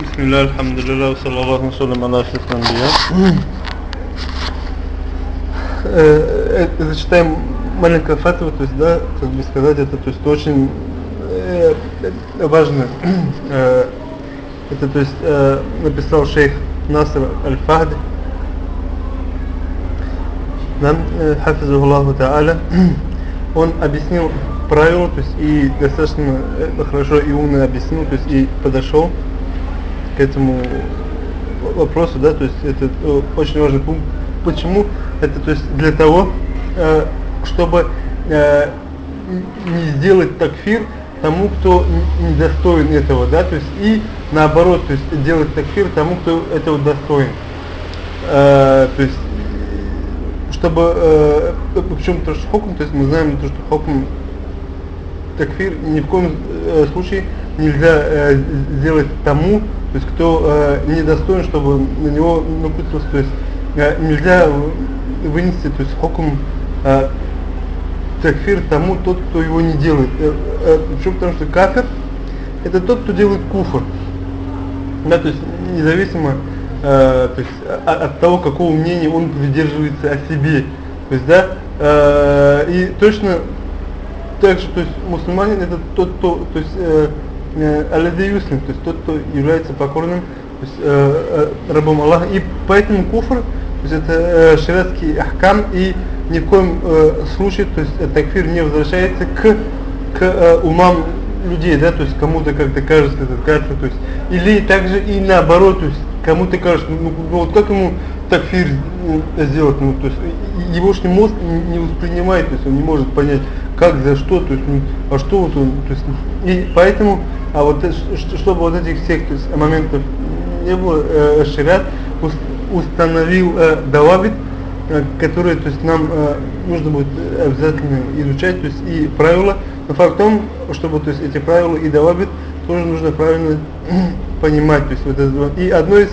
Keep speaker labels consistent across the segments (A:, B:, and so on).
A: بسم الله الحمد لله وصلى الله وسلم على أشرف الأنبياء Э, э, Зачитаем маленькое фатва, то есть, да, как бы сказать это, то есть, очень э, э, важно. Э, Это, то есть, э, написал шейх Наср Аль-Фахд, нам, э, хафизу Аллаху Та'аля, он объяснил правила, то есть, и достаточно э, хорошо и умно объяснил, то есть, и подошел этому вопросу, да, то есть, это э, очень важный пункт. Почему? Это, то есть, для того, э, чтобы э, не сделать такфир тому, кто недостоин этого, да, то есть и наоборот, то есть делать такфир тому, кто этого достоин. То есть, чтобы, э, почему то, что хокум, то есть мы знаем то, что хокум такфир ни в коем случае нельзя сделать тому, то есть кто э, недостоин, чтобы на него напустился, то есть э, нельзя вынести, то есть хокум э, такфир тому тот, кто его не делает. Э, э, почему? Потому что кафир это тот, кто делает куфр. Да, то есть независимо э, то есть, от, от того, какого мнения он придерживается о себе. То есть, да, э, и точно так же, то есть мусульманин это тот, кто, то есть э, э, то есть тот, кто является покорным, то есть э, э, рабом Аллаха. И поэтому куфр, то есть это э, шариатский ахкам и ни в коем э, случае, то есть э, такфир не возвращается к, к э, умам людей, да, то есть кому-то как-то кажется этот кафир, то есть, или также и наоборот, то есть кому-то кажется, ну, ну вот как ему такфир сделать, ну, то есть егошний мозг не воспринимает, то есть он не может понять, как, за что, то есть, ну, а что вот он, то есть, и поэтому, а вот, э, чтобы вот этих всех то есть, моментов не было, э, шариат установил э, давабит, Э, которые то есть, нам э, нужно будет обязательно изучать, то есть и правила. Но факт в том, чтобы то есть, эти правила и давабит тоже нужно правильно понимать. То есть, вот это, и одно из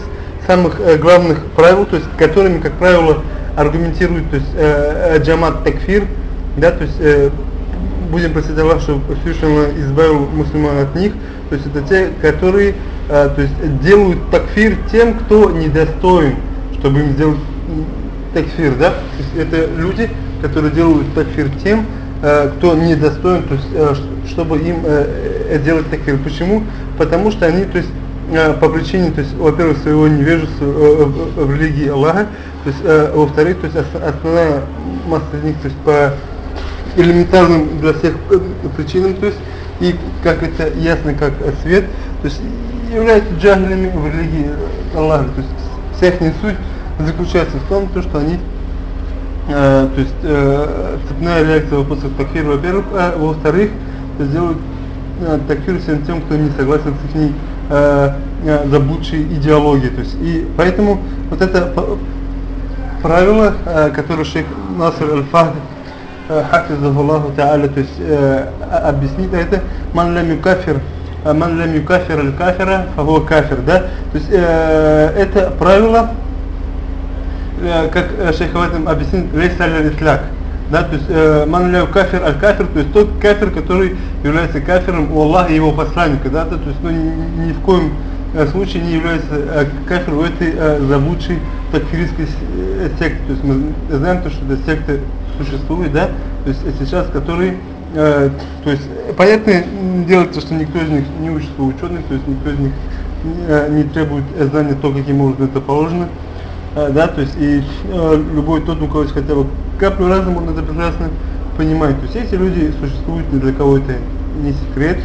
A: самых э, главных правил, то есть которыми, как правило, аргументирует то есть, э, э джамат такфир, да, то есть э, будем просить Аллах, чтобы Всевышний избавил мусульман от них, то есть это те, которые э, то есть, делают такфир тем, кто недостоин, чтобы им сделать такфир, да? То есть это люди, которые делают такфир тем, э, кто недостоин, то есть, э, чтобы им э, делать такфир. Почему? Потому что они, то есть, по причине, то есть, во-первых, своего невежества в, религии Аллаха, то есть, во-вторых, то есть, основная масса из них, то есть, по элементарным для всех э, причинам, то есть, и как это ясно, как свет, то есть, являются джахлями в религии Аллаха, то есть, вся их суть заключается в том, то, что они, э, то есть э, цепная реакция вопросов такфир, во-первых, а во-вторых, сделают э, такфир всем тем, кто не согласен с их э, э, заблудшей идеологией. То есть, и поэтому вот это правило, э, которое шейх Наср Аль-Фахд Хафизахуллаху Та'аля, то есть э, объяснит это, ман лям юкафир ман лям юкафир аль-кафира, фахуа кафир, да, то есть э, это правило Э, как э, шейх в этом объяснит, лейс аль-исляк. Да, то есть э, ман кафир аль-кафир, то есть тот кафир, который является кафиром у Аллаха и его посланника, да, то есть ну, ни, ни в коем случае не является э, кафиром этой э, заблудшей такфиристской э, секты. То есть мы знаем то, что эта секта существует, да, то есть сейчас, который э, то есть понятно дело, то, что никто из них не учится ученых, то есть никто из них не, требует знания то, каким образом это положено. Да, то есть и э, любой тот, у кого есть хотя бы каплю разума, он это прекрасно понимает. То есть эти люди существуют, ни для кого это не секрет.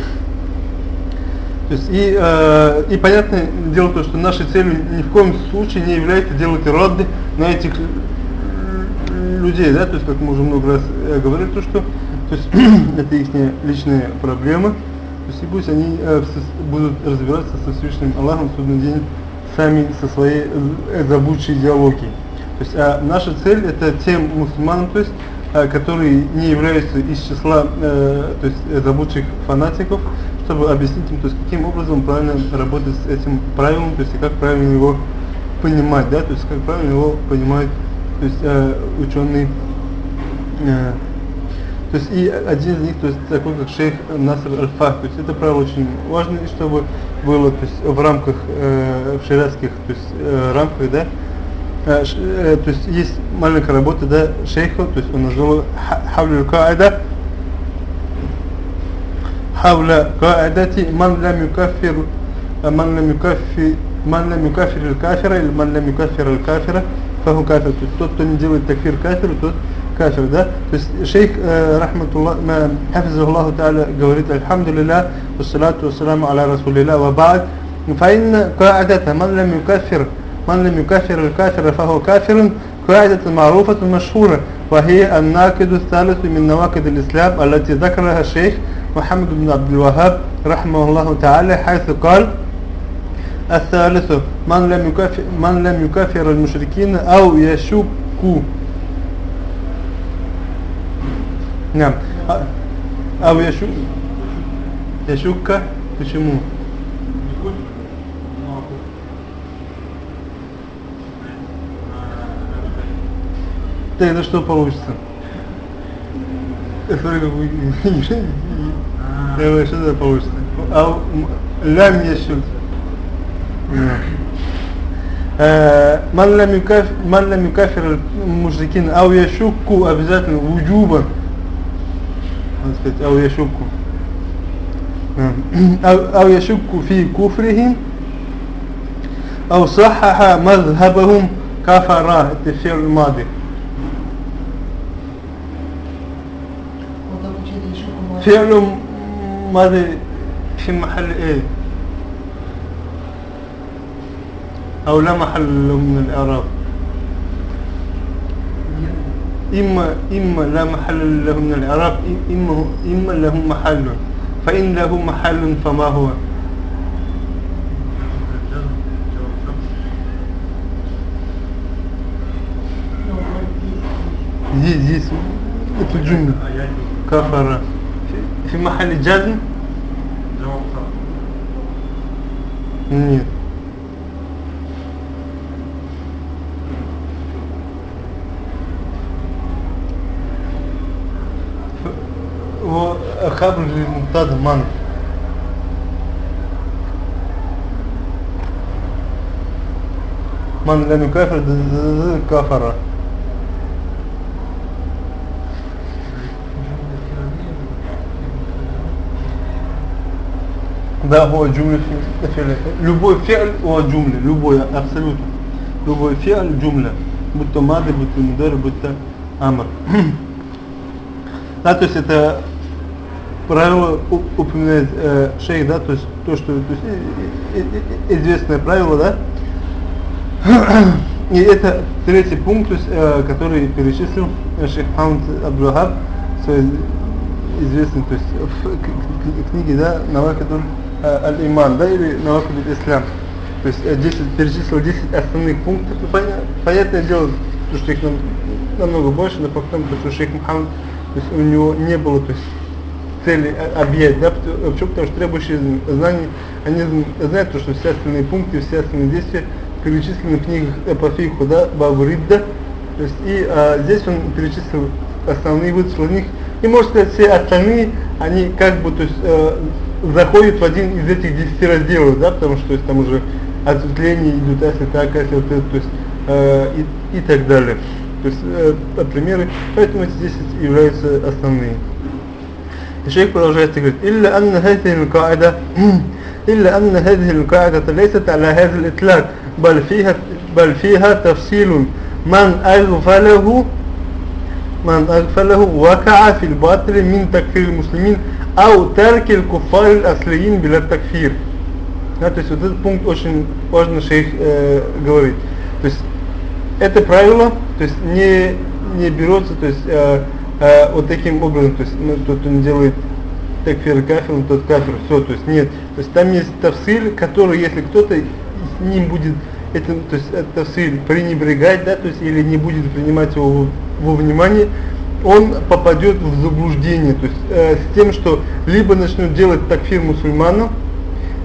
A: То есть и, э, и понятное дело то, что нашей целью ни в коем случае не является делать роды на этих людей, да, то есть как мы уже много раз э, говорили, то что то есть это их личные проблемы, то есть и пусть они э, будут разбираться со Всевышним Аллахом в судный день сами со своей э, заблудшей идеологией. То есть а наша цель это тем мусульманам, то есть, а, которые не являются из числа э, то есть, э, заблудших фанатиков, чтобы объяснить им, то есть, каким образом правильно работать с этим правилом, то есть и как правильно его понимать, да, то есть как правильно его понимают то есть, э, ученые. Э, То есть и один из них, то есть такой как шейх Наср Аль-Фах. То есть это правило очень важно, чтобы было то есть, в рамках, э, в шариатских то есть, э, рамках, да, э, э, то есть есть маленькая работа, да, шейха, то есть он назвал Хавлю Каида, حول قاعدة من لم يكفر من لم يكفر من لم يكفر الكافر или من لم يكفر الكافر فهو كافر тот кто не делает такфир кафиру тот кафир да то есть шейх рахматуллах хафизахуллах та'аля говорит альхамдулилlah вассалату вассаламу аля расулилlah ва ба'д فإن قاعدة من لم يكفر من لم يكفر الكافر فهو كافر قاعدة معروفة مشهورة وهي الناقد الثالث من نواقض الإسلام التي ذكرها الشيخ محمد بن عبد الوهاب رحمه الله تعالى حيث قال الثالث من لم يكفر, من لم يكفر المشركين أو يشك نعم أو يشك يشك почему тогда что получится Смотри, آه. أيوه شذا فوزت أو لم يشذ آه. من لم يكافر من لم يكافر المشركين أو يشك أبذات وجوبا. أو يشك. آه. أو, أو في كفرهم. أو صحح مذهبهم كفر التفسير الماضي. فعلهم ما ادري في محل إيه أو لا محل من الاعراب اما اما لا محل له من الاعراب اما اما له محل فان له محل فما هو جيس في الجمله كفر في محل الجزم نية هو خبر للمبتدا من؟ من لم يكفر كفر Да, о джумле Любой фиаль о джумле, любой, абсолютно. Любой фиаль джумля. Будь то мады, будь то мудар, будь то амр. да, то есть это правило упоминает э, шейх, да, то есть то, что то есть, э, э, э, известное правило, да. И это третий пункт, то есть, э, который перечислил шейх Хамд Абдулахаб в своей известной то есть, в книге, да, Навакадуль Аль-Иман, да, или Навакадуль Ислам. То есть 10, перечислил 10 основных пунктов. Ну, понятное дело, что их нам, намного больше, но потом, потому что шейх Мухаммад, то есть у него не было, то есть цели объять, да, почему? Потому что требующие знаний, они знают то, что все остальные пункты, все остальные действия перечислены в книгах по фиху, да, Бабу Ридда, то есть и а, здесь он перечислил основные вычислил них, и можно сказать, все остальные, они как бы, то есть, э, заходит в один из этих десяти разделов, да, потому что то есть, там уже ответвление идут, а если так, если вот это, то есть э, и, и так далее. То есть э, примеры, поэтому эти 10 являются основные. И шейх продолжает говорит: «Илля анна хазихи лкаида, илля анна хазихи то лейсат аля хазил итлак, бал фиха, бал фиха тафсилун, ман агфалаху, ман агфалаху вакаа фил батри мин такфир муслимин, ау таркель куфар аслиин биля такфир. Да, то есть вот этот пункт очень важно шейх э, говорит. То есть это правило, то есть не не берется, то есть э, э, вот таким образом, то есть ну, тот он делает такфир кафир, тот кафир, все, то есть нет. То есть там есть тавсиль, который если кто-то с ним будет этим, то есть тавсиль пренебрегать, да, то есть или не будет принимать его во внимание, он попадет в заблуждение, то есть э, с тем, что либо начнет делать такфир мусульманам,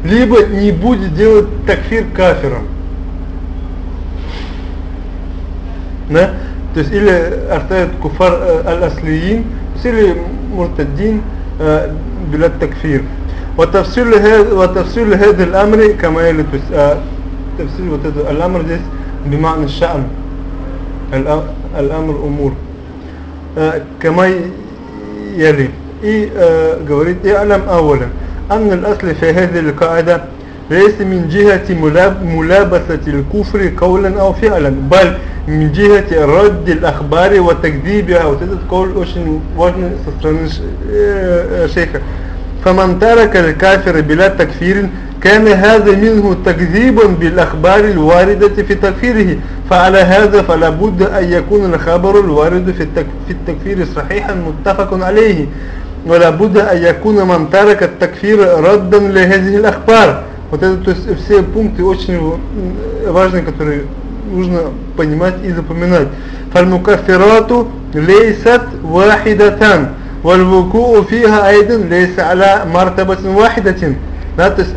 A: либо не будет делать такфир кафиром. Да? То есть или оставят куфар э, аль-аслиин, или مرتدين آه، بلا التكفير وتفسير لهذا وتفسير لهذا الأمر كما يلي تس- آه، تفسير وتد- الأمر ده بمعنى الشأن الأ- الأمر أمور آه، كما يلي. إي آه، قولت أعلم أولا أن الأصل في هذه القاعدة ليس من جهة ملابسة الكفر قولا أو فعلا بل من جهة رد الأخبار وتكذيبها وتدد قول واشن واشن شيخة стороны ш- э, э, шейха فمن ترك الكافر بلا تكفير كان هذا منه تكذيبا بالأخبار الواردة في تكفيره فعلى هذا فلا بد أن يكون الخبر الوارد في التك- في التكفير صحيحا متفق عليه ولا بد أن يكون من ترك التكفير ردا لهذه الأخبار вот это то есть все пункты очень м, важные которые нужно понимать и запоминать فالمكفرات ليست واحدة والوقوع فيها أيضا ليس على مرتبة واحدة.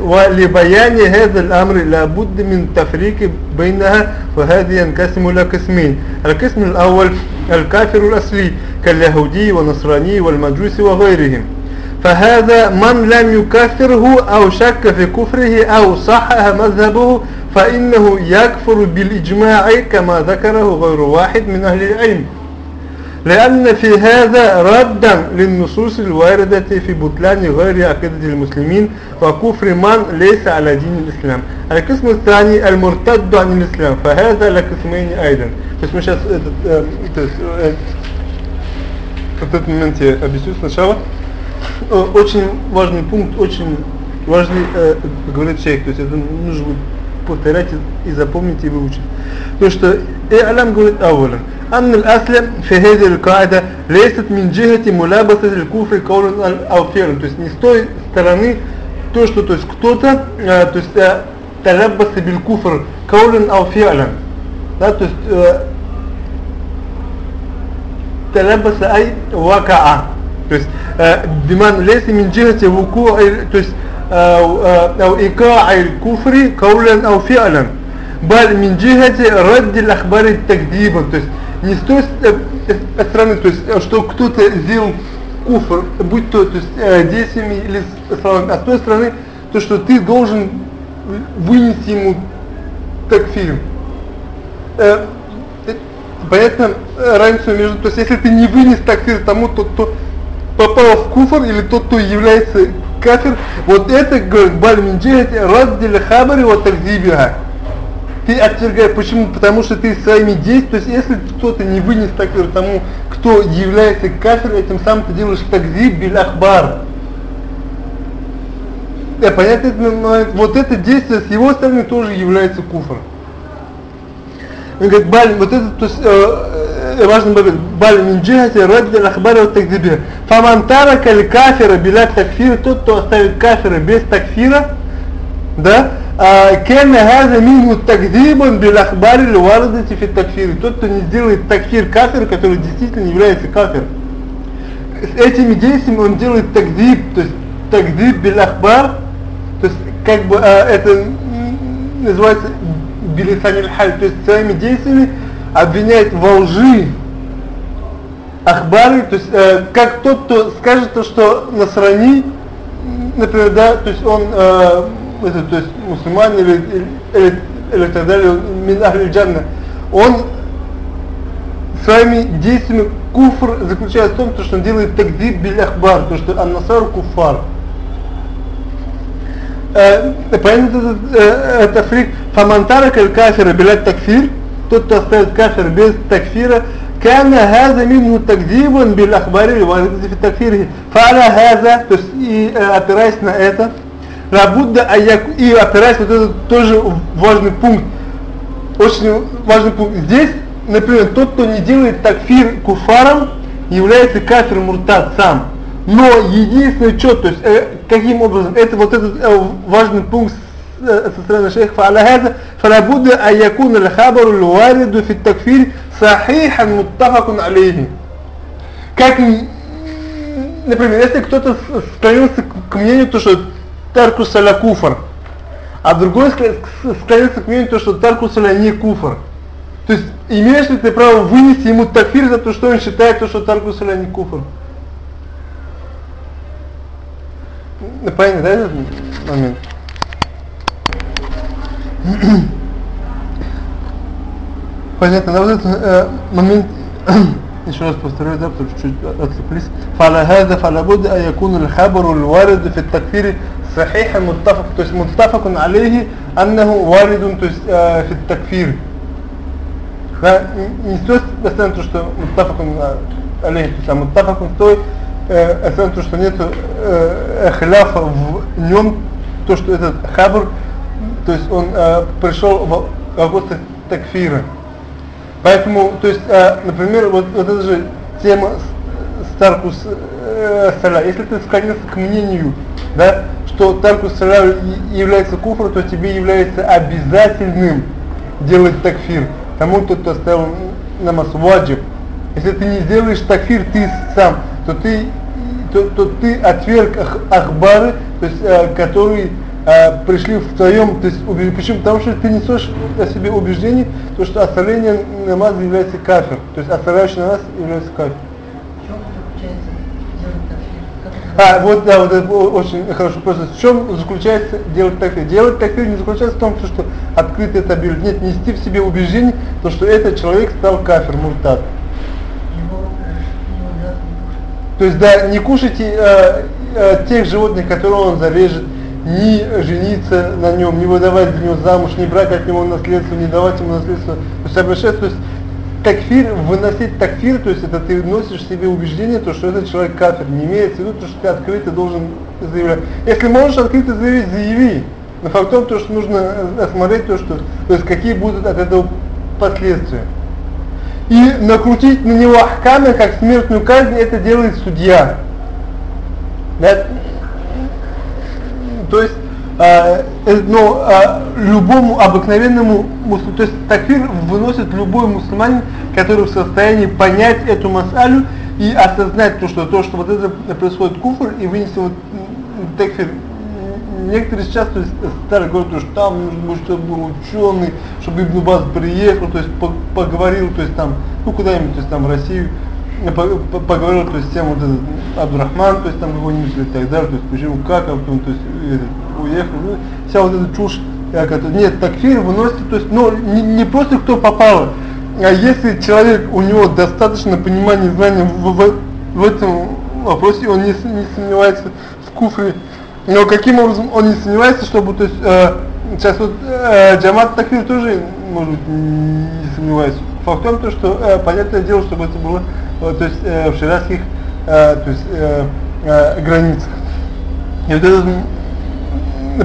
A: ولبيان هذا الأمر لابد من تفريق بينها وهذه ينقسم إلى قسمين. القسم الأول الكافر الأصلي كاليهودي والنصراني والمجوس وغيرهم. فهذا من لم يكفره أو شك في كفره أو صحح مذهبه فإنه يكفر بالإجماع كما ذكره غير واحد من أهل العلم. لأن في هذا ردا للنصوص الواردة في بطلان غير عقيدة المسلمين وكفر من ليس على دين الإسلام القسم الثاني المرتد عن الإسلام فهذا لقسمين أيضا بس мы сейчас этот, э, то есть, э, вот этот момент я объясню сначала Э, очень важный пункт, очень важный, э, говорит шейх, то есть это нужно будет повторять и, и запомнить и выучить. То что إعلم говорит أولا أن الأصل في هذه القاعدة ليست من جهة ملابسة الكفر قولا أو فعلا то есть не с той стороны то что то есть кто-то э, то есть э, تلبس بالكفر قولا أو فعلا да, то есть э, تلبس أي وقع то есть э, بمعنى ليس من جهة وقوع то есть أو, أو إيقاع الكفر قولا أو فعلا بل من جهة رد الأخبار التكذيبا то есть не с той э, стороны то есть что кто-то сделал куфр будь то, то есть э, действиями или словами а с той стороны то что ты должен вынести ему такфир э, понятно разницу между, то есть если ты не вынес такфир тому, тот, кто попал в куфр, или тот, кто является кафир, вот это, говорит, бальминджихати, раддиль хабари вот такзибиха. Ты отвергаешь, почему? Потому что ты своими действиями, то есть если кто-то не вынес такфир тому, кто является кафиром, этим самым ты делаешь такзиб биль. Да, понятно, но вот это действие с его стороны тоже является куфром. Он говорит, баль, вот это, то есть, э, э, важный момент, баль мин джихати радди ахбара вот тагдибир. Фаман тарака кафира биля такфир, тот, кто оставит кафира без такфира, да, «А Кен Газа Мингу Тагдибан Белахбари Луардати Фит Такфир. Тот, кто не сделает такфир кафир, который действительно является кафир. С этими действиями он делает тагдиб, то есть тагдиб Белахбар, то есть как бы а, это называется то есть своими действиями обвиняет во лжи ахбары то есть э, как тот кто скажет то что насрани например да то есть он э, это, то есть мусульман или, или, или так далее, мин джанна, он своими действиями куфр заключается в том, что он делает тагдиб биль ахбар, то что ан-насар куфар. Понятно это фрик. Фамантара каль кафира билят такфир, тот, кто оставит кафир без такфира, كان هذا منه تكذيب بالأخبار الواردة في تكفيره فعلى هذا то есть и опираясь на это Лабудда аяк и опираясь вот этот тоже важный пункт, очень важный пункт. Здесь, например, тот, кто не делает такфир куфаром, является кафир муртад сам. Но единственное что, то есть э, каким образом, это вот этот э, важный пункт со стороны шейха فعلى هذا فلا بد أن يكون الخبر الوارد في التكفير صحيحا متفق عليه как например если кто-то склонился к мнению то что тарку саля куфр, а другой склонится к мнению, то, что тарку саля не куфр. То есть имеешь ли ты право вынести ему такфир за то, что он считает, то, что тарку саля не куфр? понятно, да, этот момент? Понятно, на вот этот э, момент еще раз повторю, да, потому что чуть отвлеклись. فعلى هذا فلا بد أن يكون الخبر الوارد في التكفير صحيحا متفق то есть متفق عليه أنه وارد то есть э, في التكفير да, не стоит оставить то, что متفق عليه, то есть а متفق стоит э, оставить то, что нет э, хляфа в нем, то, что этот хабр, то есть он э, пришел в вопрос такфира. Поэтому, то есть, э, например, вот, вот эта же тема Таркус э, Саля, если ты склонился к мнению, да, что Таркус Саля является куфром, то тебе является обязательным делать такфир. Тому, кто, кто оставил намаз ваджиб. Если ты не сделаешь такфир ты сам, то ты, то, то ты отверг ах, ахбары, то есть, э, которые э, пришли в твоем, то есть, убеж... почему? Потому что ты несешь о себе убеждение, то, что оставление намаза является кафир, то есть оставляющий намаз является кафир. А, вот, да, вот это очень хорошо просто. В чем заключается делать такфир? Делать такфир не заключается в том, что открыто это. Нет, нести в себе убеждение, то, что этот человек стал кафир, муртад. То есть, да, не кушайте э, э, тех животных, которые он зарежет, не жениться на нем, не выдавать за него замуж, не брать от него наследство, не давать ему наследство. То есть обращаться, то есть такфир, выносить такфир, то есть это ты вносишь себе убеждение, то, что этот человек кафир, не имеется в виду, то, что ты открыто должен заявлять. Если можешь открыто заявить, заяви. Но факт в том, то, что нужно осмотреть то, что, то есть какие будут от этого последствия. И накрутить на него ахкамы, как смертную казнь, это делает судья. Да? То есть, э, ну, э, любому обыкновенному мусульманину, то есть такфир выносит любой мусульманин, который в состоянии понять эту масалю и осознать то, что то, что вот это происходит куфр, и вынести вот такфир. Некоторые сейчас то есть, стали говорить, что там нужно быть, чтобы был ученый, чтобы Ибн Баз приехал, то есть поговорил, то есть там, ну куда-нибудь, то есть там в Россию, поговорил, то есть тем вот этот Абдурахман, то есть там его-нибудь и так далее, то есть почему, как, а потом, то есть уехал, ну, вся вот эта чушь, как это, нет, такфир выносит, то есть, ну, не, не просто кто попало, а если человек, у него достаточно понимания, знания в, в, в этом вопросе, он не, не сомневается в куфре, но каким образом он не сомневается, чтобы, то есть, э, сейчас вот э, Джамат Такфир тоже, может быть, не сомневается. Факт в том, то, что, э, понятное дело, чтобы это было то есть э, в ширазских э, то есть, э, э, границах. И вот этот,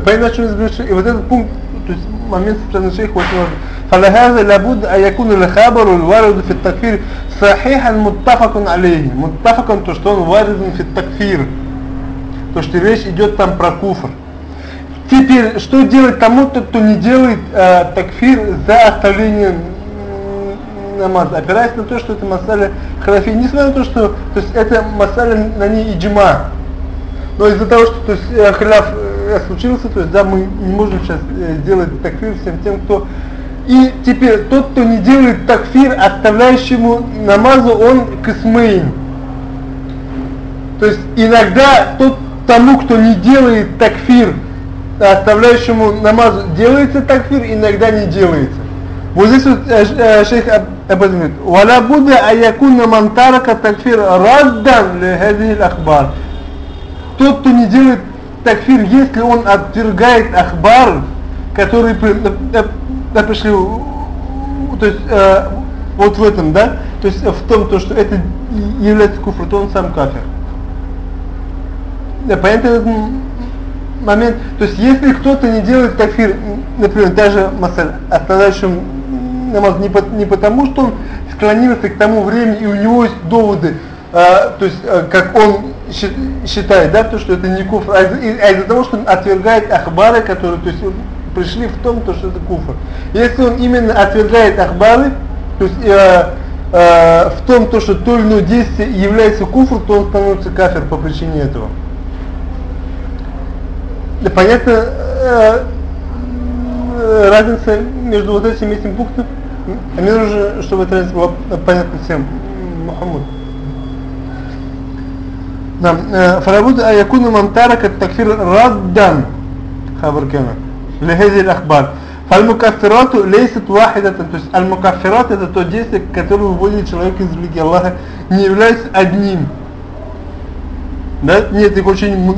A: понятно, о чем и вот этот пункт, то есть момент связанный с шейхом очень важен. فلهذا لابد أن يكون الخبر الوارد في التكفير صحيحا متفق عليه متفقا то что он варид في التكفير то что речь идет там про куфр теперь что делать тому кто не делает э, такфир за оставлением намаз, опираясь на то, что это масаля ханафи, несмотря на то, что то есть это масаля на ней иджима. Но из-за того, что то есть, э, халяф э, случился, то есть да, мы не можем сейчас э, делать такфир всем тем, кто... И теперь тот, кто не делает такфир, оставляющему намазу, он кисмейн. То есть иногда тот тому, кто не делает такфир, оставляющему намазу, делается такфир, иногда не делается. Вот здесь вот э, э, шейх об этом говорит. «Валя будда аякунна мантарака такфир раддан ли ахбар». Тот, кто не делает такфир, если он отвергает ахбар, которые пришли, то есть э, вот в этом, да, то есть в том, то, что это является куфр, то он сам кафир. Понятно этот момент? То есть если кто-то не делает такфир, например, даже масаль, оставляющим намаз не, по, не потому, что он склонился к тому времени и у него есть доводы, а, то есть а, как он считает, да, то, что это не куфр, а из-за из того, что он отвергает ахбары, которые то есть, пришли в том, то, что это куфр. Если он именно отвергает ахбары, то есть э, э, в том, то, что то или иное действие является куфр, то он становится кафир по причине этого. Понятно э, разница между вот этими этим пунктами? А мне нужно, чтобы это было понятно всем. Мухаммад. نعم فلا بد أن يكون من ترك التكفير ردا خبر كمان لهذه الأخبار فالمكفرات ليست واحدة то есть المكفرات это то действие, которое выводит человека из религии Аллаха, не является одним. Да? Нет, их очень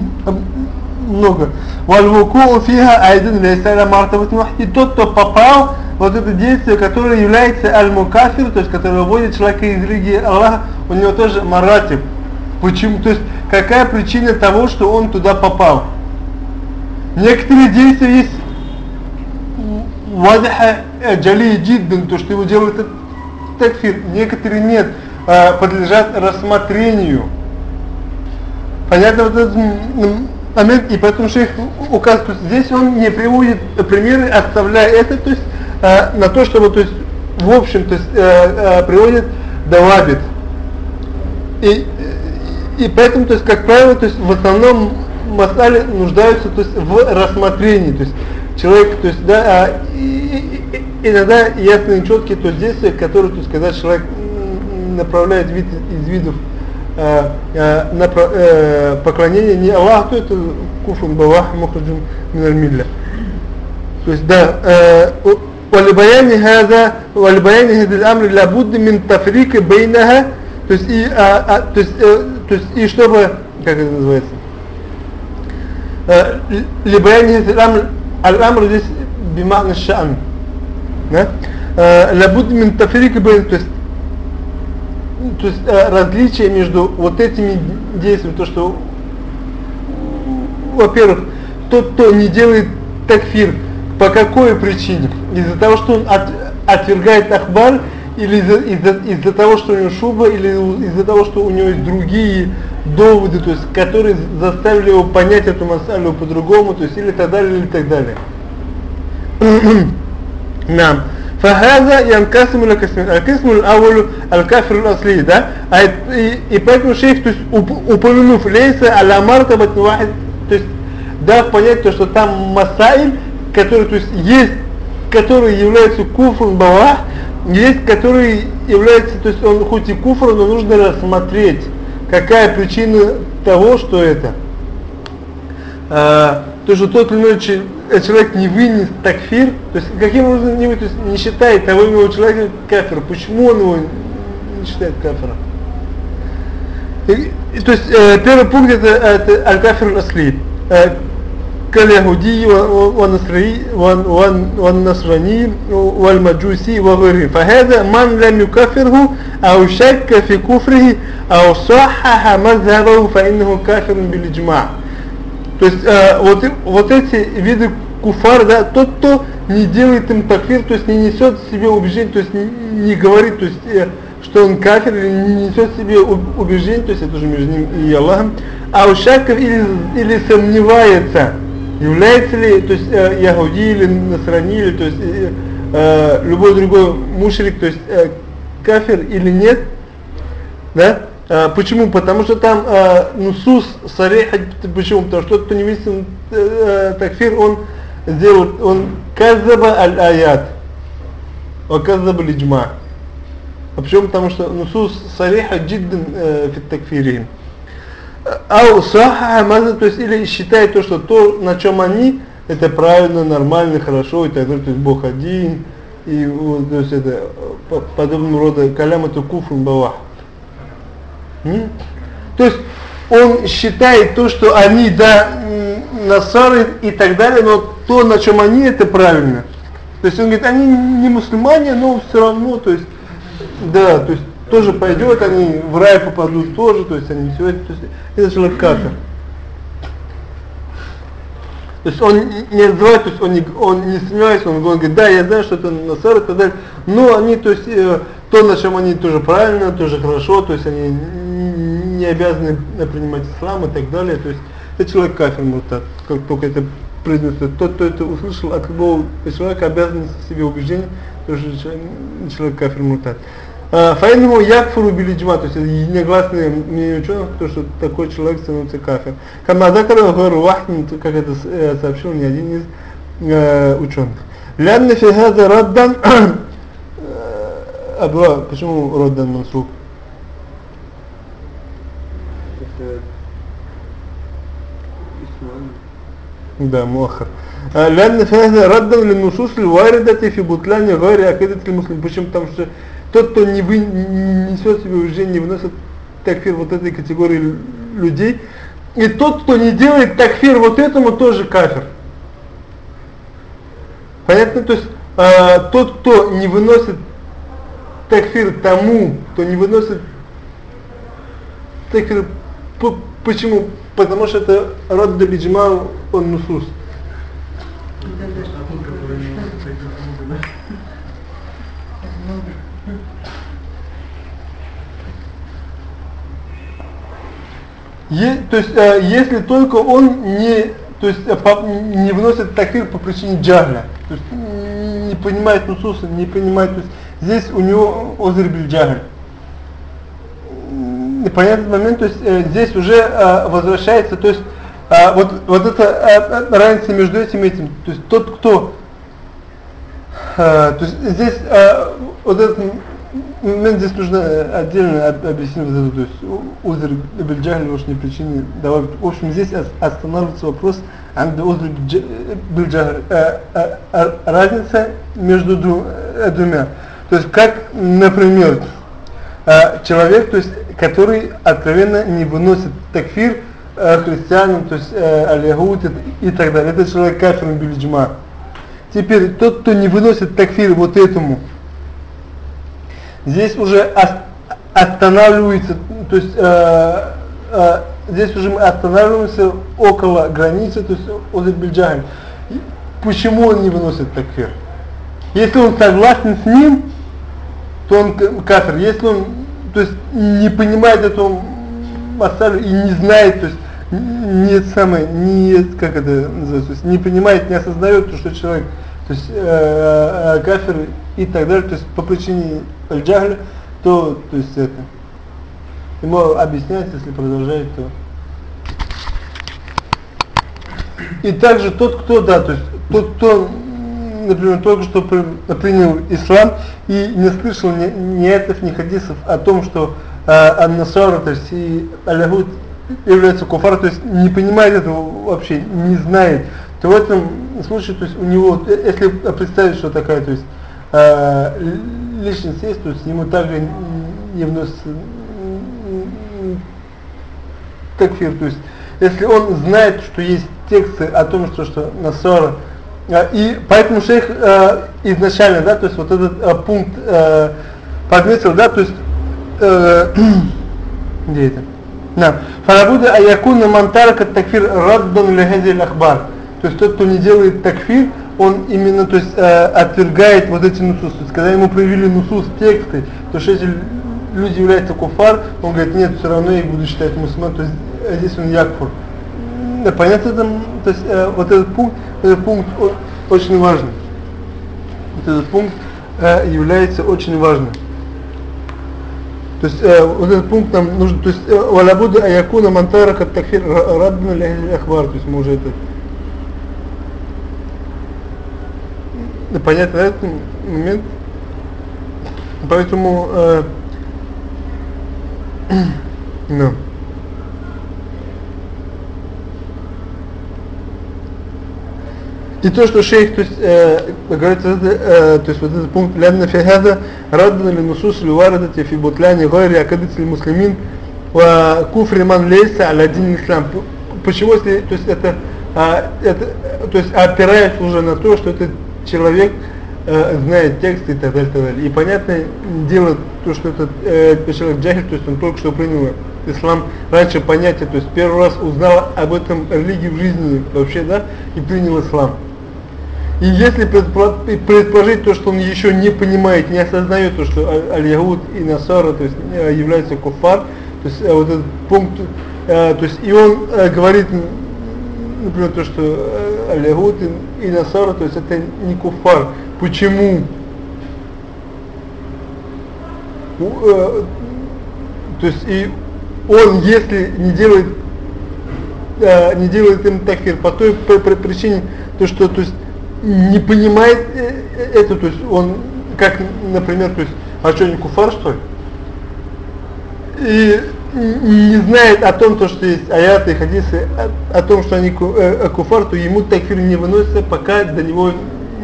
A: много. Вальвуку фиха айден лейсаля мартабат И тот, кто попал вот это действие, которое является аль-мукафир, то есть которое выводит человека из религии Аллаха, у него тоже маратиб. Почему? То есть какая причина того, что он туда попал? Некоторые действия есть вадиха джали джиддан, то, что его делает такфир. Некоторые нет, а, подлежат рассмотрению. Понятно вот этот момент, и поэтому шейх указывает, здесь он не приводит примеры, оставляя это, то есть а, на то, чтобы, то есть в общем, то есть а, приводит давабит. И, и поэтому, то есть, как правило, то есть в основном масали нуждаются то есть, в рассмотрении. То есть человек, то есть, да, а, и, и, иногда ясные четкие то есть, действия, которые, то есть, когда человек направляет вид из видов э, э, направ, э, поклонения не Аллаху, то это куфрун бавах мухраджун миналь То есть, да, ولبيان هذا ولبيان هذا الأمر لابد من تفريق بينها то есть и а, а, то есть э, то есть и чтобы как это называется لبيان هذا الأمر الأمر здесь بمعنى الشأن да? لابد من تفريق بين то есть то есть различие между вот этими действиями, то что, во-первых, тот, кто не делает такфир, по какой причине? Из-за того, что он от, отвергает ахбар, или из-за из из, из того, что у него шуба, или из-за того, что у него есть другие доводы, то есть, которые заставили его понять эту масалю по-другому, то есть, или так далее, или так далее. Нам. Фахаза янкасму на касмин. Аль-касму аль-аулю аль-кафир аль-асли, да? А, и, поэтому шейх, то есть упомянув лейса аля марта батнуахид, то есть дав понять то, что там масайль, который то есть есть, который является куфром балах, есть, который является, то есть он хоть и куфр, но нужно рассмотреть, какая причина того, что это. А, то, что тот или иной человек не вынес такфир, то есть каким образом не, то есть, не считает того или иного человека кафир, почему он его не считает кафиром? И, то есть э, первый пункт это, это аль-кафир асли э, كاليهودي والنصراني والمجوسي وغيرهم فهذا من لم يكفره أو شك في كفره أو صحح مذهبه فإنه كافر بالإجماع то есть э, вот, вот эти виды куфар, да, тот, кто не делает им такфир, то есть не несет себе убеждение, то есть не, не говорит, то есть, э, что он кафир, или не несет себе убеждение, то есть это уже между ним и Аллахом, а у шаков или, или сомневается, является ли, то есть э, Яхуди или Насрани, или то есть э, э, любой другой мушрик, то есть э, кафир или нет, да? А, почему? Потому что там э, نصوص صريحة, почему? Потому что тот, кто не видит э, э, такфир, он сделал, он كذب الآيات, а كذب الإجماع. А почему? Потому что نصوص صريحة جدا э, في تكفيرهم. أو صحح مذهبهم, то есть или считает то, что то, на чем они, это правильно, нормально, хорошо и так далее, то есть Бог один, и вот, то есть это подобного рода калям это куфрун бавах. То есть он считает то, что они, да, насары и так далее, но то, на чем они, это правильно. То есть он говорит, они не мусульмане, но все равно, то есть, да, то есть тоже пойдет, они в рай попадут тоже, то есть они все это, то есть это человек кафир. То есть он не называет, то есть он не, он не сомневается, он говорит, да, я знаю, что это насар и так далее, но они, то есть, э, то, на чем они тоже правильно, тоже хорошо, то есть они не обязаны принимать ислам и так далее, то есть это человек кафир муртад, как только это произносит. Тот, кто это услышал от любого человека, обязан себе убеждение, тоже человек кафир муртад. Фаинному якфуру билиджма, то есть единогласное мнение ученых, то, что такой человек становится кафир. Камадакара Гуру Вахтин, как это э, сообщил не один из э, ученых. Лянна фи хаза а была, почему роддан Мансрук? Да, муахар. А, لأن ли هذا ли للنصوص الواردة في بطلان غير عقيدة المسلم. Почему? Потому что тот, кто не вы, несет себе уже, не вносит такфир вот этой категории людей, и тот, кто не делает такфир вот этому, тоже кафир. Понятно? То есть э, тот, кто не выносит такфир тому, кто не выносит такфир, почему? Потому что это рад биджма он нусус. Е, то есть, э, если только он не, то есть, э, по, не вносит такфир по причине джагля, то есть не понимает нусуса, не понимает, то есть Здесь у него озер бильджагль. Непонятный момент, то есть э, здесь уже э, возвращается, то есть э, вот, вот эта э, э разница между этим и этим. То есть тот, кто, э, то есть здесь э, вот этот момент здесь нужно э, отдельно объяснить вот это, то есть узр бильджагль уж не причине. добавить. В общем, здесь останавливается вопрос анда узр бильджагль, разница между двумя. То есть как, например, человек, то есть, который откровенно не выносит такфир христианам, то есть аль-Ягуд и так далее. Это человек кафир бельджма. Теперь тот, кто не выносит такфир вот этому, здесь уже останавливается, то есть э, э, здесь уже мы останавливаемся около границы, то есть Бельджахим. Почему он не выносит такфир? Если он согласен с ним, то он кафир. Если он то есть, не понимает эту массалю и не знает, то есть не самое, не как это называется, то есть не понимает, не осознает, то, что человек то есть э, э, кафир и так далее, то есть по причине аль-джахля, то, то есть это, ему объясняется, если продолжает, то. И также тот, кто, да, то есть тот, кто, например, только что принял ислам и не слышал ни, ни этих, ни хадисов о том, что э, то есть и аль является куфар, то есть не понимает этого вообще, не знает, то в этом случае, то есть у него, если представить, что такая, то есть э, личность есть, то есть ему также не вносится такфир, то есть если он знает, что есть тексты о том, что, что Насара, э, и поэтому шейх э, изначально, да, то есть вот этот э, пункт э, подметил, да, то есть э, где это? Да. Фарабуда аякуна мантарка такфир раддан лихазиль ахбар. То есть тот, кто не делает такфир, он именно то есть, э, отвергает вот эти нусус. То есть когда ему проявили нусус тексты, то что эти люди являются куфар, он говорит, нет, все равно я их буду считать мусульман, то есть э, здесь он якфур. Да, понятно, там, то есть э, вот этот пункт, этот пункт очень важный. Вот этот пункт э, является очень важным. То есть э, вот этот пункт нам нужен, то есть э, валабуда аякуна мантара как такфир радна ли ахбар, то есть мы уже это да, понятно этот момент. Поэтому э, ну. И то, что шейх, то есть, э, говорится, э, э, то есть вот этот пункт «Лянна фихаза раддан ли нусус ли варадати фи бутляне гайри акадыци муслимин ва куфри ман лейса алядин ислам». Почему, если, то есть это, а, это то есть опирается уже на то, что этот человек э, знает тексты и так далее, и так далее. И понятное дело, то, что этот э, человек джахиль, то есть он только что принял ислам раньше понятие, то есть первый раз узнал об этом религии в жизни вообще, да, и принял ислам. И если предположить то, что он еще не понимает, не осознает то, что Аль-Ягуд и Насара то есть, э, являются куфар, то есть э, вот этот пункт, э, то есть и он говорит, например, то, что Аль-Ягуд и Насара, то есть это не куфар. Почему? То есть и он, если не делает, не делает им такфир по той причине, то что, то есть не понимает э, э, это, то есть он, как, например, то есть, а что, не куфар, что ли? И не знает о том, то, что есть аяты и хадисы, о, том, что они ку, э, куфар, то ему такфир не выносится, пока до него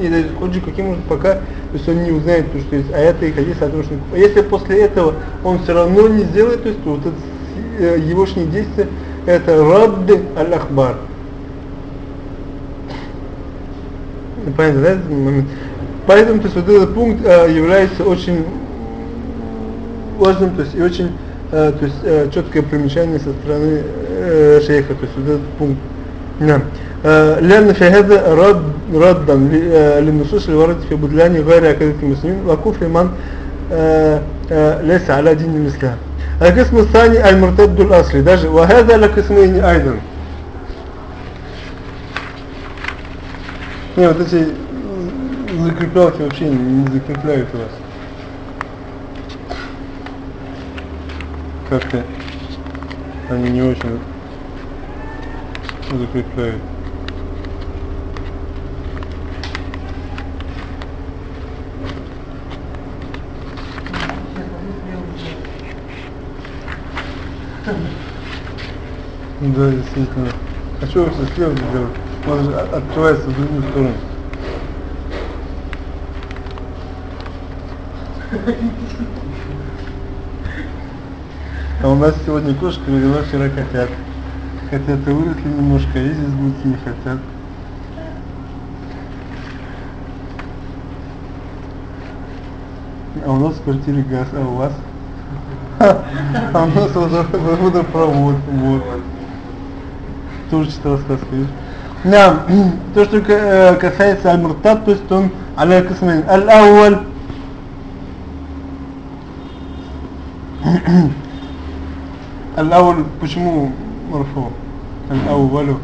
A: не дойдет ходжи, каким образом, пока то есть он не узнает, то, что есть аяты и хадисы о том, что куфар. Если после этого он все равно не сделает, то есть вот это э, егошние действия, это радды аль-ахбар. Понятно, да, этот момент? Поэтому, то есть, вот этот пункт э, является очень важным, то есть, и очень Э, то есть э, четкое примечание со стороны э, шейха, то есть вот этот пункт. نعم لأن في هذا رد ردا للنصوص اللي وردت في بدلان غير عقيدة المسلمين وكفر من ليس على دين الإسلام القسم الثاني المرتد الأصلي даже وهذا لقسمين أيضا Не, вот эти закреплялки вообще не закрепляют вас. как-то они не очень закрепляют. Да, действительно. А что вы все слева делать? Он же открывается в другую сторону. А у нас сегодня кошка родила вчера котят. Котята выросли немножко, и здесь будут не хотят. А у нас в квартире газ, а у вас? А у нас водопровод, вот. Тоже читал сказку, видишь? نعم. تشترك آه، كفايس المرتبطة على قسمين الأول الأول بشمو مرفوع. الأول.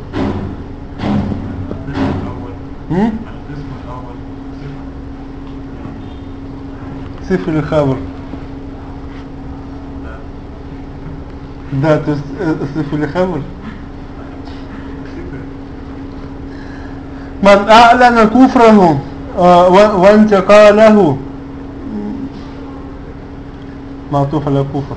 A: هم؟ صفر الخبر. ده آه، صفر الخبر. من أعلن كفره وانتقاله معطوف على كفر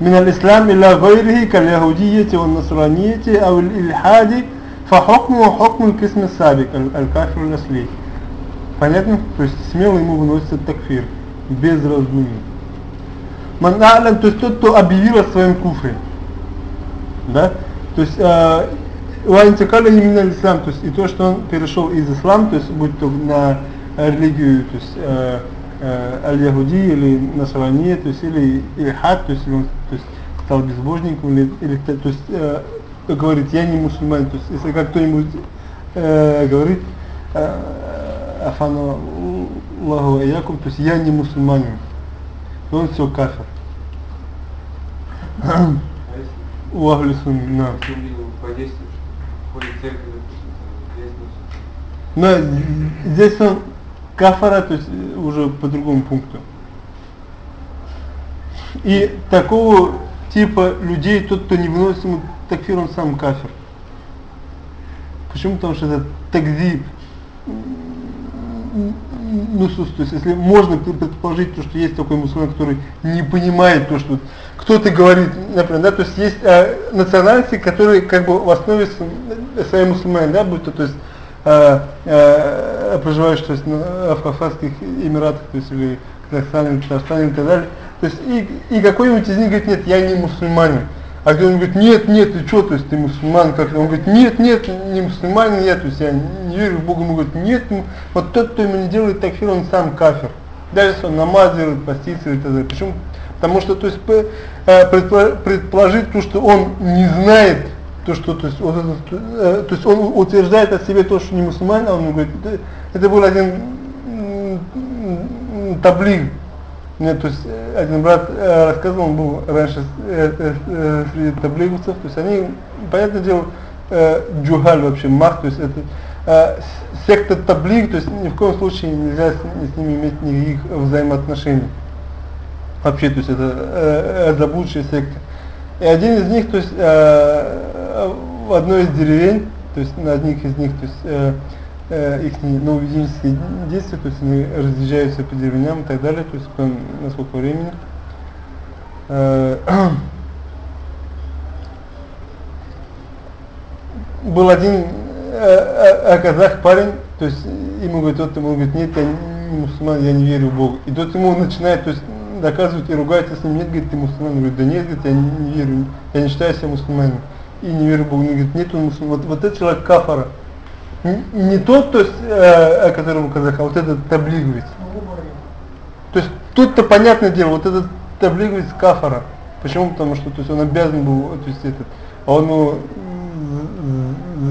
A: من الإسلام إلى غيره كاليهودية والنصرانية أو الإلحاد فحكمه حكم القسم السابق الكافر الأصلي Понятно? То есть смело ему выносится такфир, без раздумий. Ман а'лам, то есть тот, кто объявил о своем куфре. Да? То есть ваинтикаля именно ислам, то есть и то, что он перешел из ислама, то есть будь то на религию, то есть э, аль-Яхуди или Насрания, то есть или Ильхад, то есть он то есть, стал безбожником, или, или то есть э, говорит, я не мусульманин, то есть если как кто-нибудь э, говорит, э, Афану Аллаху Аякум, то есть я не мусульманин, то он все кафир. У Ахли Сунни, да. Но здесь он кафара, то есть э, уже по другому пункту. И такого типа людей, тот, кто не выносит ему такфир, он сам кафир. Почему? Потому что это такзиб. Ну, то есть, если можно предположить, то, что есть такой мусульман, который не понимает то, что кто-то говорит, например, да, то есть есть э, национальности, которые как бы в основе своей мусульмане, да, будь то, то есть э, э, проживаешь то есть, в Кавказских Эмиратах, то есть или Казахстане, Татарстане и так далее. То есть и, и какой-нибудь из них говорит, нет, я не мусульманин. А кто-нибудь говорит, нет, нет, ты что, то есть ты мусульман, как Он говорит, нет, нет, не мусульманин, я, то есть я не верю в Бога, ему говорит, нет, вот тот, кто ему не делает такфир, он сам кафир. Даже если он намаз делает, постится и далее. Почему? Потому что, то есть, э, предположить то, что он не знает то, что, то есть, вот это, э, то есть он утверждает о себе то, что не мусульманин, а он говорит, это был один таблиг. Мне, то есть, э, один брат э, рассказывал, он был раньше э, среди таблиговцев, то есть они, понятное дело, джухаль вообще, мах, то есть это секта таблиг, то есть ни в коем случае нельзя с, с ними иметь никаких взаимоотношений. Вообще, то есть это э, заблудшая секта. И один из них, то есть в одной из деревень, то есть на одних из них, то есть э, их нововеденческие действия, то есть они разъезжаются по деревням и так далее, то есть там на сколько времени. Э, был один э, э, э, казах парень, то есть ему говорит, тот ему говорит, нет, я не мусульман, я не верю в Бога. И тот ему начинает, то есть доказывать и ругается с ним, нет, говорит, ты мусульман, говорит, да нет, говорит, я не, верю, я не считаю себя мусульманином и не верю в Бога. Он говорит, нет, он мусульман. Вот, вот этот человек кафара. Не, тот, то есть, э, которому казах, а вот этот таблиговец. То есть тут-то понятное дело, вот этот таблиговец кафара. Почему? Потому что то есть он обязан был, то есть этот, а он его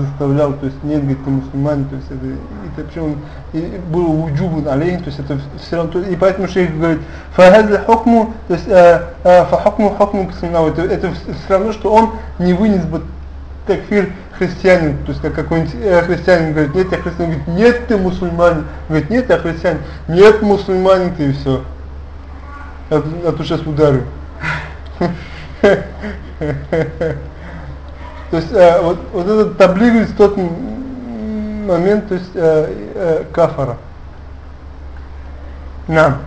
A: заставлял, то есть нет, говорит, ты мусульманин, то есть это, это причем и был уджубун алейхи, то есть это все равно, и поэтому шейх говорит, фахазля хукму, то есть э, э, фахукму хукму ксинау, это, это все равно, что он не вынес бы такфир христианин, то есть как какой-нибудь э, христианин говорит, нет, я христианин, говорит, нет, ты мусульманин, говорит, нет, я христианин, нет, мусульманин ты и все. А, а то сейчас ударю. То есть э, вот, вот этот таблирует тот момент, то есть э, э, кафара. На.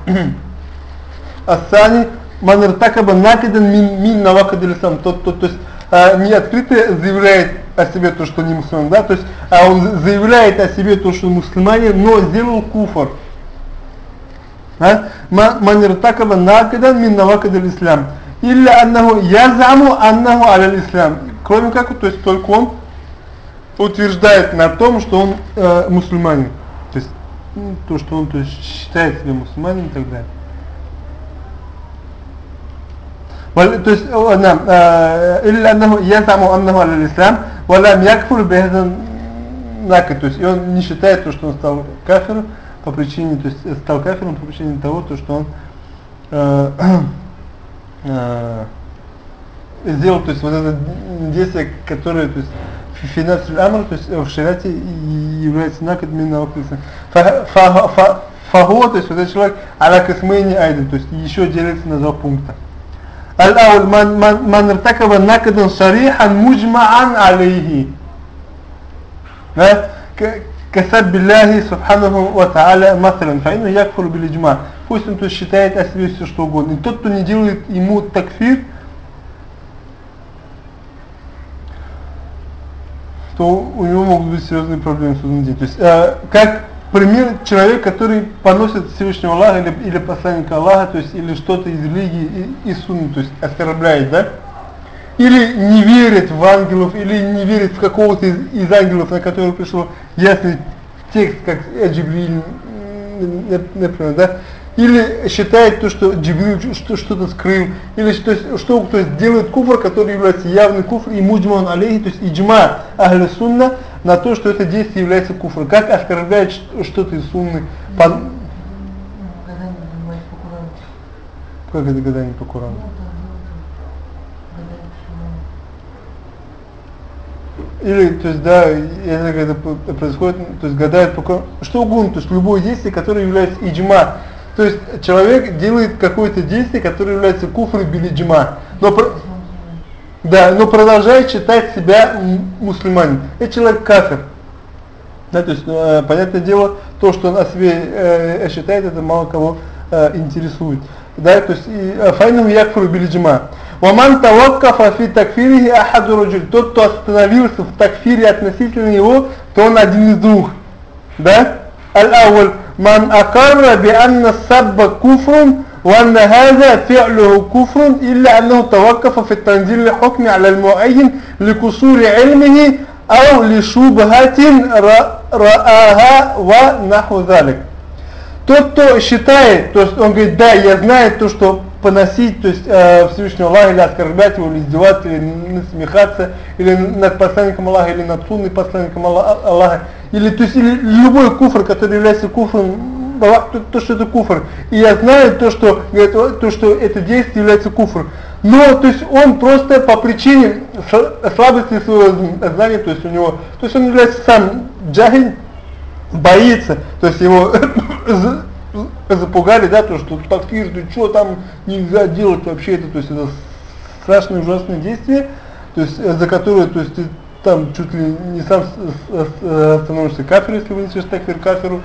A: Асани маниртакаба накидан мин, мин навакад ислам. Тот, тот, то есть э, не открыто заявляет о себе то, что не мусульман, да, то есть а он заявляет о себе то, что мусульманин, но сделал куфр. Маниртакаба накидан мин навакад ислам. Или аннаху язаму аннаху аля ислам Кроме как, то есть только он утверждает на том, что он э, мусульманин. То есть ну, то, что он то есть, считает себя мусульманином и так далее. То есть, или аннаху язаму аннаху аля ислам валям якфур бехзан накат. То есть, и он не считает то, что он стал кафиром по причине, то есть стал кафиром по причине того, то, что он э, э, сделал, то есть вот это действие, которое, то есть финанс амр, то есть в шариате является накат мина Фаго, то есть вот этот человек, аля касмейни айда, то есть еще делится на два пункта. Аль-ауль, ман ртакава накадан шарихан муджмаан алейхи. Да? كسب بالله سبحانه وتعالى مثلا فإنه يكفر بالإجماع пусть он то считает о себе все что угодно и тот кто не делает ему такфир то у него могут быть серьезные проблемы в судном день. То есть, э, как пример человек, который поносит Всевышнего Аллаха или, или посланника Аллаха, то есть, или что-то из религии и, и сунны, то есть, оскорбляет, да? Или не верит в ангелов, или не верит в какого-то из, из ангелов, на который пришел ясный текст, как Джибриль, например, да? или считает то, что Джибрил что-то скрыл, или что, что то есть делает куфр, который является явный куфр, и муджман алейхи, то есть иджма ахля сунна, на то, что это действие является куфром. Как оскорбляет что-то из сунны? По... Как это гадание по Курану? Или, то есть, да, если это происходит, то есть гадает по Курану, что угодно, то есть любое действие, которое является иджма, то есть человек делает какое-то действие, которое является куфром билиджма, но, да, ну но продолжает считать себя мусульманин. Это человек кафир. Да, то есть, э, понятное дело, то, что он о себе э, э, считает, это мало кого э, интересует. Да, то есть, э, файнам якфру билиджма. Ваман таваккафа фи такфирихи ахаду раджуль. Тот, кто остановился в такфире относительно его, то он один из двух. Да? Аль-Ауль. Ман акарра би анна сабба куфрун وأن هذا فعله كفر إلا أنه توقف في التنزيل الحكم على المعين لكسور علمه أو لشبهة رآها ونحو ذلك Тот, кто считает, то есть он говорит, да, я знаю то, что поносить, то есть э, Всевышнего Аллаха, или оскорблять его, или издеваться, или насмехаться, или над посланником Аллаха, или над сунной посланником Аллаха, или, то есть, или любой куфр, который является куфром, то, то, что это куфр. И я знаю то, что, то, что это действие является куфр. Но, то есть, он просто по причине слабости своего знания, то есть, у него, то есть, он является сам джахиль, боится, то есть, его запугали, да, то, что такфир, ты что там нельзя делать вообще это, то есть, это страшное ужасное действие, то есть, за которое, то есть, ты там чуть ли не сам становишься кафиром, если вынесешь такфир кафиру,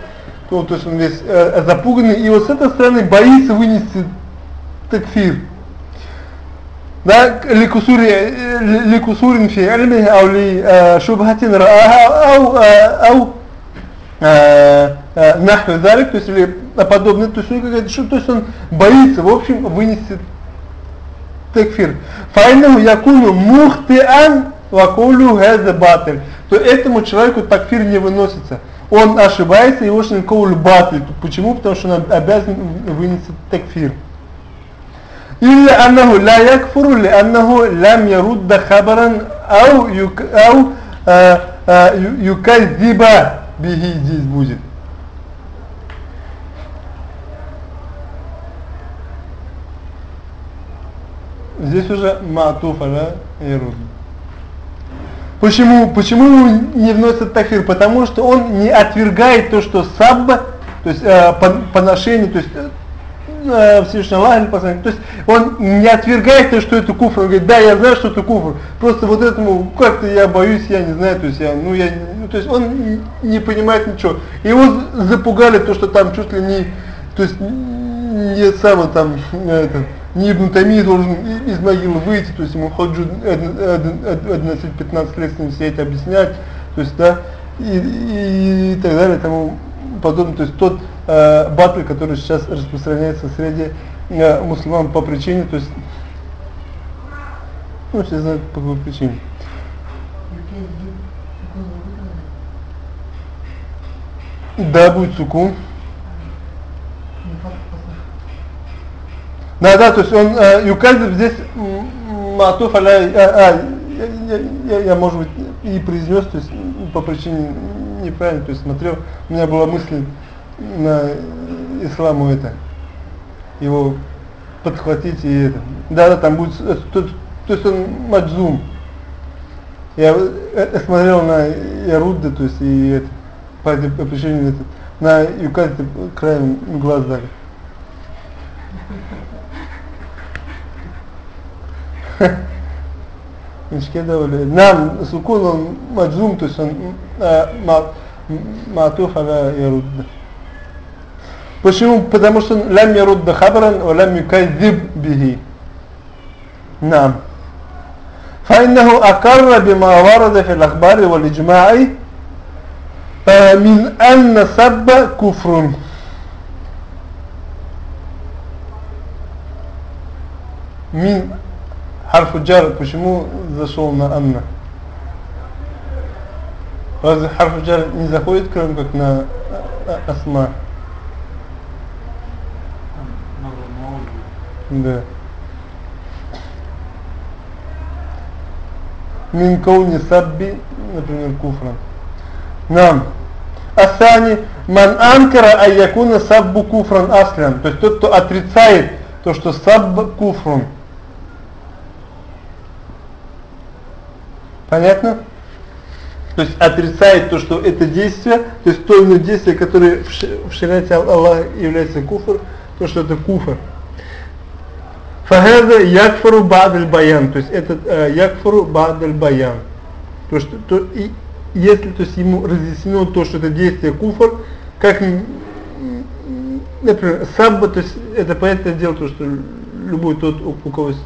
A: ну, то есть он весь э, э, запуганный, и вот с этой стороны боится вынести такфир. Да, э, ликусурин фи альмихи ау ли э, шубхатин ау ау нахве далик, то есть или подобное, то есть, -то, то есть он боится, в общем, вынести такфир. Файнаху якуну мухтиан вакулю газа батль. То этому человеку такфир не выносится. Он ошибается, его шинкоуль батль. Почему? Потому что он обязан вынести такфир. Или аннаху ла якфуру, ли аннаху лям ярудда хабаран ау, юк, ау юказиба бихи здесь будет. Здесь уже матуф аля ируд. Почему, почему не вносят такфир? Потому что он не отвергает то, что сабба, то есть э, поношение, то есть э, Всевышний Аллах, то есть он не отвергает то, что это куфр, он говорит, да, я знаю, что это куфр, просто вот этому как-то я боюсь, я не знаю, то есть я, ну я, ну, то есть он не понимает ничего. Его запугали то, что там чуть ли не, то есть не самое там, это, не Ибн Тами должен из могилы выйти, то есть ему ходжу 11-15 лет с ним сидеть объяснять, то есть, да, и, и, так далее, тому подобное. То есть тот э, батл, который сейчас распространяется среди э, мусульман по причине, то есть, ну, все знают по какой причине. Да, будет сукун. Да, да, то есть он э, юказив здесь матуф аля, а, а, я, я, я, может быть, и произнес, то есть по причине неправильно, то есть смотрел, у меня была мысль на исламу это, его подхватить и это. Да, да, там будет, э, то, то есть он маджзум. Я э, смотрел на Ярудда, то есть и это, по этой причине это, на юказив краем глаз дали. مش كده ولا نعم سكون مجزوم то есть он معطوف على يرد почему потому что لم يرد خبرا ولم يكذب به نعم فإنه أقر بما ورد في الأخبار والإجماع من أن سب كفر من Харфу джар, почему зашел на Анна? Разве харфу джар не заходит, кроме как на Асма? Да. Мин кауни сабби, например, куфра. Нам. Асани ман анкара айякуна саббу куфран аслян. То есть тот, кто отрицает то, что сабб куфрун. Понятно? То есть отрицает то, что это действие, то есть то иное действие, которое в шариате Аллаха является куфр, то, что это куфр. Фахаза якфару ба'даль баян, то есть это э, якфару ба'даль баян. То, что, то, и, если то есть ему разъяснено то, что это действие куфр, как, например, сабба, то есть это понятное дело, то, что любой тот, у, у кого есть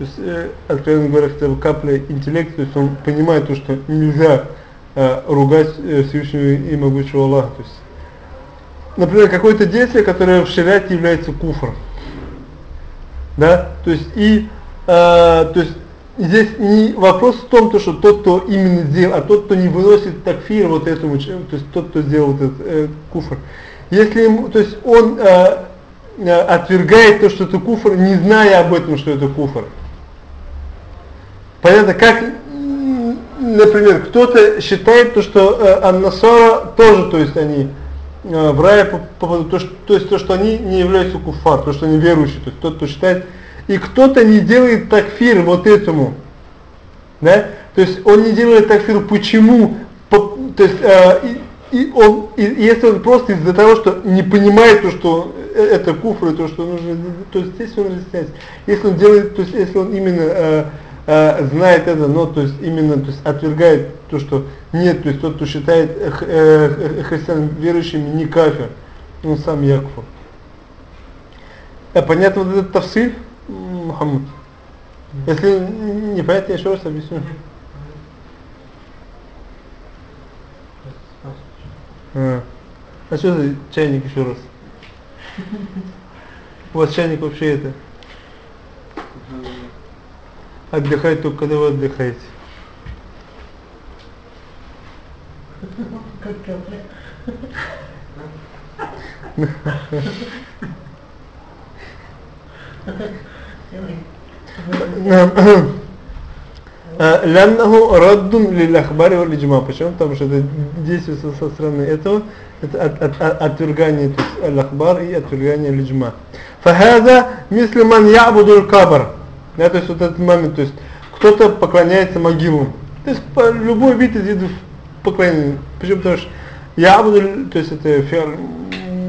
A: то есть, э, откровенно говоря, хотя бы капля интеллекта, то есть он понимает то, что нельзя э, ругать э, Всевышнего и могучего Аллаха. То есть, например, какое-то действие, которое в шариате является куфром. Да? То есть, и, э, то есть, здесь не вопрос в том, то, что тот, кто именно сделал, а тот, кто не выносит такфир вот этому, то есть тот, кто сделал этот э, куфр. Если ему, то есть он э, э, отвергает то, что это куфр, не зная об этом, что это куфр. Понятно, как, например, кто-то считает, то, что э, Аннасара тоже, то есть они э, в рае, по, по, то, что, то есть то, что они не являются куфар, то, что они верующие, то есть тот, кто считает, и кто-то не делает такфир вот этому, да, то есть он не делает такфир, почему, по, то есть, э, и, и он, и, если он просто из-за того, что не понимает то, что э, это куфр, то, что нужно, то есть здесь он разъясняется, если он делает, то есть если он именно э, э, знает это, но то есть именно то есть отвергает то, что нет, то есть тот, кто считает э, э, христиан верующими не кафир, он сам якфур. А понятно вот этот тавсиль, Мухаммад? Если не понятно, я еще раз объясню. А, а что за чайник еще раз? У вас чайник вообще это? отдыхать только когда вы отдыхаете. Ляннаху раддун лиляхбари валиджма. Почему? Потому что это действие со стороны этого, это от, от, от, отвергание лахбар и отвергание лиджма. Фахаза мислиман ябудуль кабар да, то есть вот этот момент то есть кто-то поклоняется могилам то есть по, любой вид из видов поклонения почему? потому что Ябуду, то есть это фиар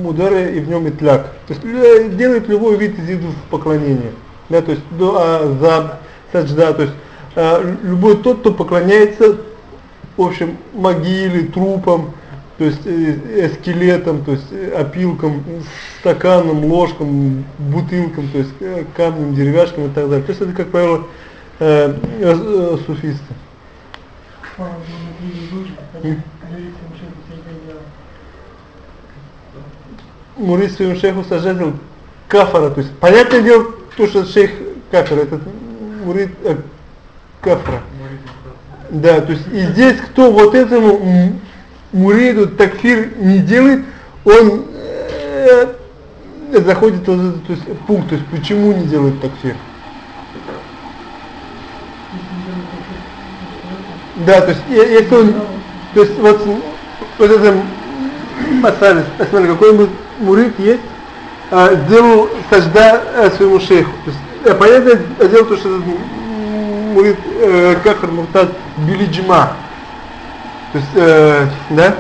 A: мудары и в нем итляк. То есть делает любой вид из видов поклонения. Да, то есть дуа, заб, саджда, то есть э, любой тот, кто поклоняется, в общем, могиле, трупам, то есть э, скелетам, то есть э, опилкам, стаканам, ложкам, бутылкам, то есть э, камням, деревяшкам и так далее. То есть это, как правило, э, э, э, суфисты. Мурид своему шейху сажатель кафара, то есть понятное дело, то, что шейх кафар, этот мурид э, кафра. Да, то есть и здесь кто вот этому муриду такфир не делает, он э, заходит в этот то есть, пункт, то есть почему не делает такфир. Да, то есть если он, то есть вот, вот это масалис, смотри, какой-нибудь мурид есть, а, сделал сажда а, своему шейху. То есть, а, понятное дело, то, что этот мурид э, кафир муртад билиджима. То есть, э, да?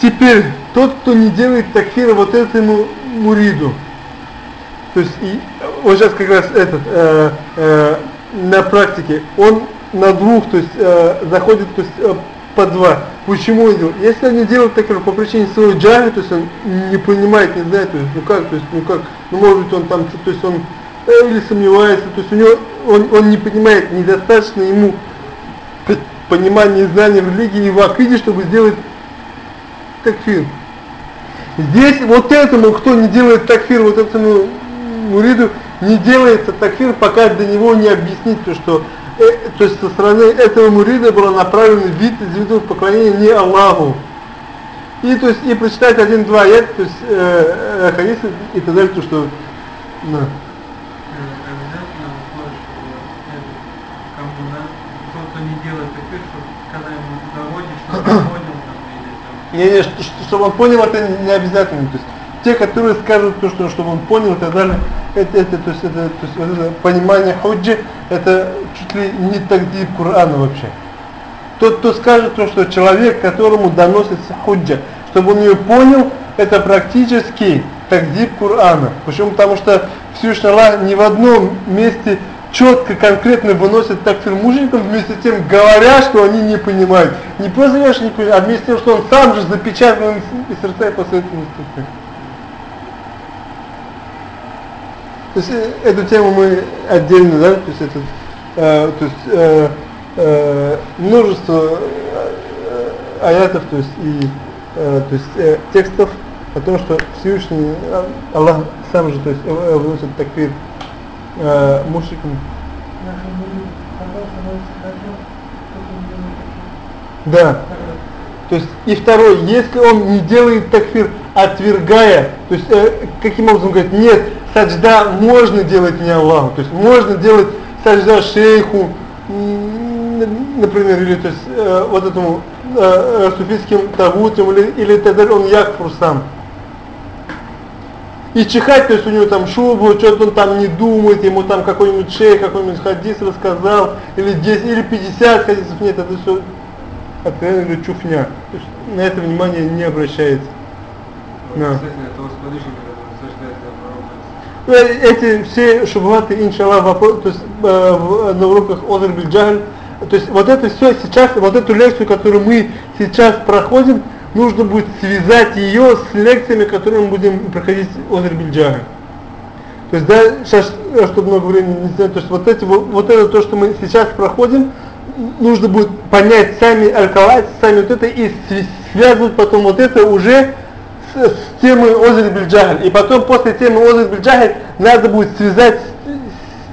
A: Теперь, тот, кто не делает такфира вот этому муриду, то есть, и, вот сейчас как раз этот, э, э, на практике, он на двух, то есть, э, заходит, то есть, э, по два. Почему он делает? Если он не делает так по причине своего джаги, то есть он не понимает, не знает, то есть, ну как, то есть, ну как, ну может быть он там, то есть он э, или сомневается, то есть у него, он, он не понимает, недостаточно ему понимания и знания в религии и в акиде, чтобы сделать такфир. Здесь вот этому, кто не делает такфир, вот этому муриду, не делается такфир, пока до него не объяснить то, что э, то есть со стороны этого мурида было направлено вид из видов поклонения не Аллаху. И то есть и прочитать один-два аят, то есть э, э, хадисы и так далее, то что да. Не, не, чтобы он понял, это не обязательно. То есть те, которые скажут то, что чтобы он понял и так далее, это, это, то есть, это, то есть, вот это понимание худжи, это чуть ли не тагдиб Корана вообще. Тот, кто скажет то, что человек, которому доносится худжа, чтобы он ее понял, это практически тагдиб Корана. Почему? Потому что Всевышний Аллах ни в одном месте четко, конкретно выносит такфир мужникам, вместе с тем говоря, что они не понимают. Не просто говорят, что не понимают, а вместе с тем, что он сам же запечатан и сердца и после этого не То есть э, эту тему мы отдельно, да, то есть это, э, то есть э, э, множество э, аятов, то есть и э, то есть э, текстов о том, что Всевышний э, Аллах сам же, то есть выносит такфир э. Да. То есть и второй, если он не делает такфир, отвергая, то есть э, каким образом говорит, нет, саджда можно делать не Аллаху, то есть можно делать саджда шейху, например, или то есть э, вот этому э, э суфийским тагутам, или, или тогда он якфур сам. И чихать, то есть у него там шубу, что-то он там не думает, ему там какой-нибудь шейх, какой-нибудь хадис рассказал, или 10, или 50 хадисов, нет, это все откровенно чуфня. То есть на это внимание не обращается. Да. Ну, эти все шубхаты, иншаллах, вопрос, то есть э, в, на уроках Бильджагль, то есть вот это все сейчас, вот эту лекцию, которую мы сейчас проходим, нужно будет связать ее с лекциями, которые мы будем проходить Озер Бильджагль. То есть, да, сейчас, чтобы много времени не занять, то есть вот, эти, вот, вот это то, что мы сейчас проходим, нужно будет понять сами аль сами вот это и связывать потом вот это уже с, с темой Озер Бельджахаль. И потом после темы Озер Бельджахаль надо будет связать с,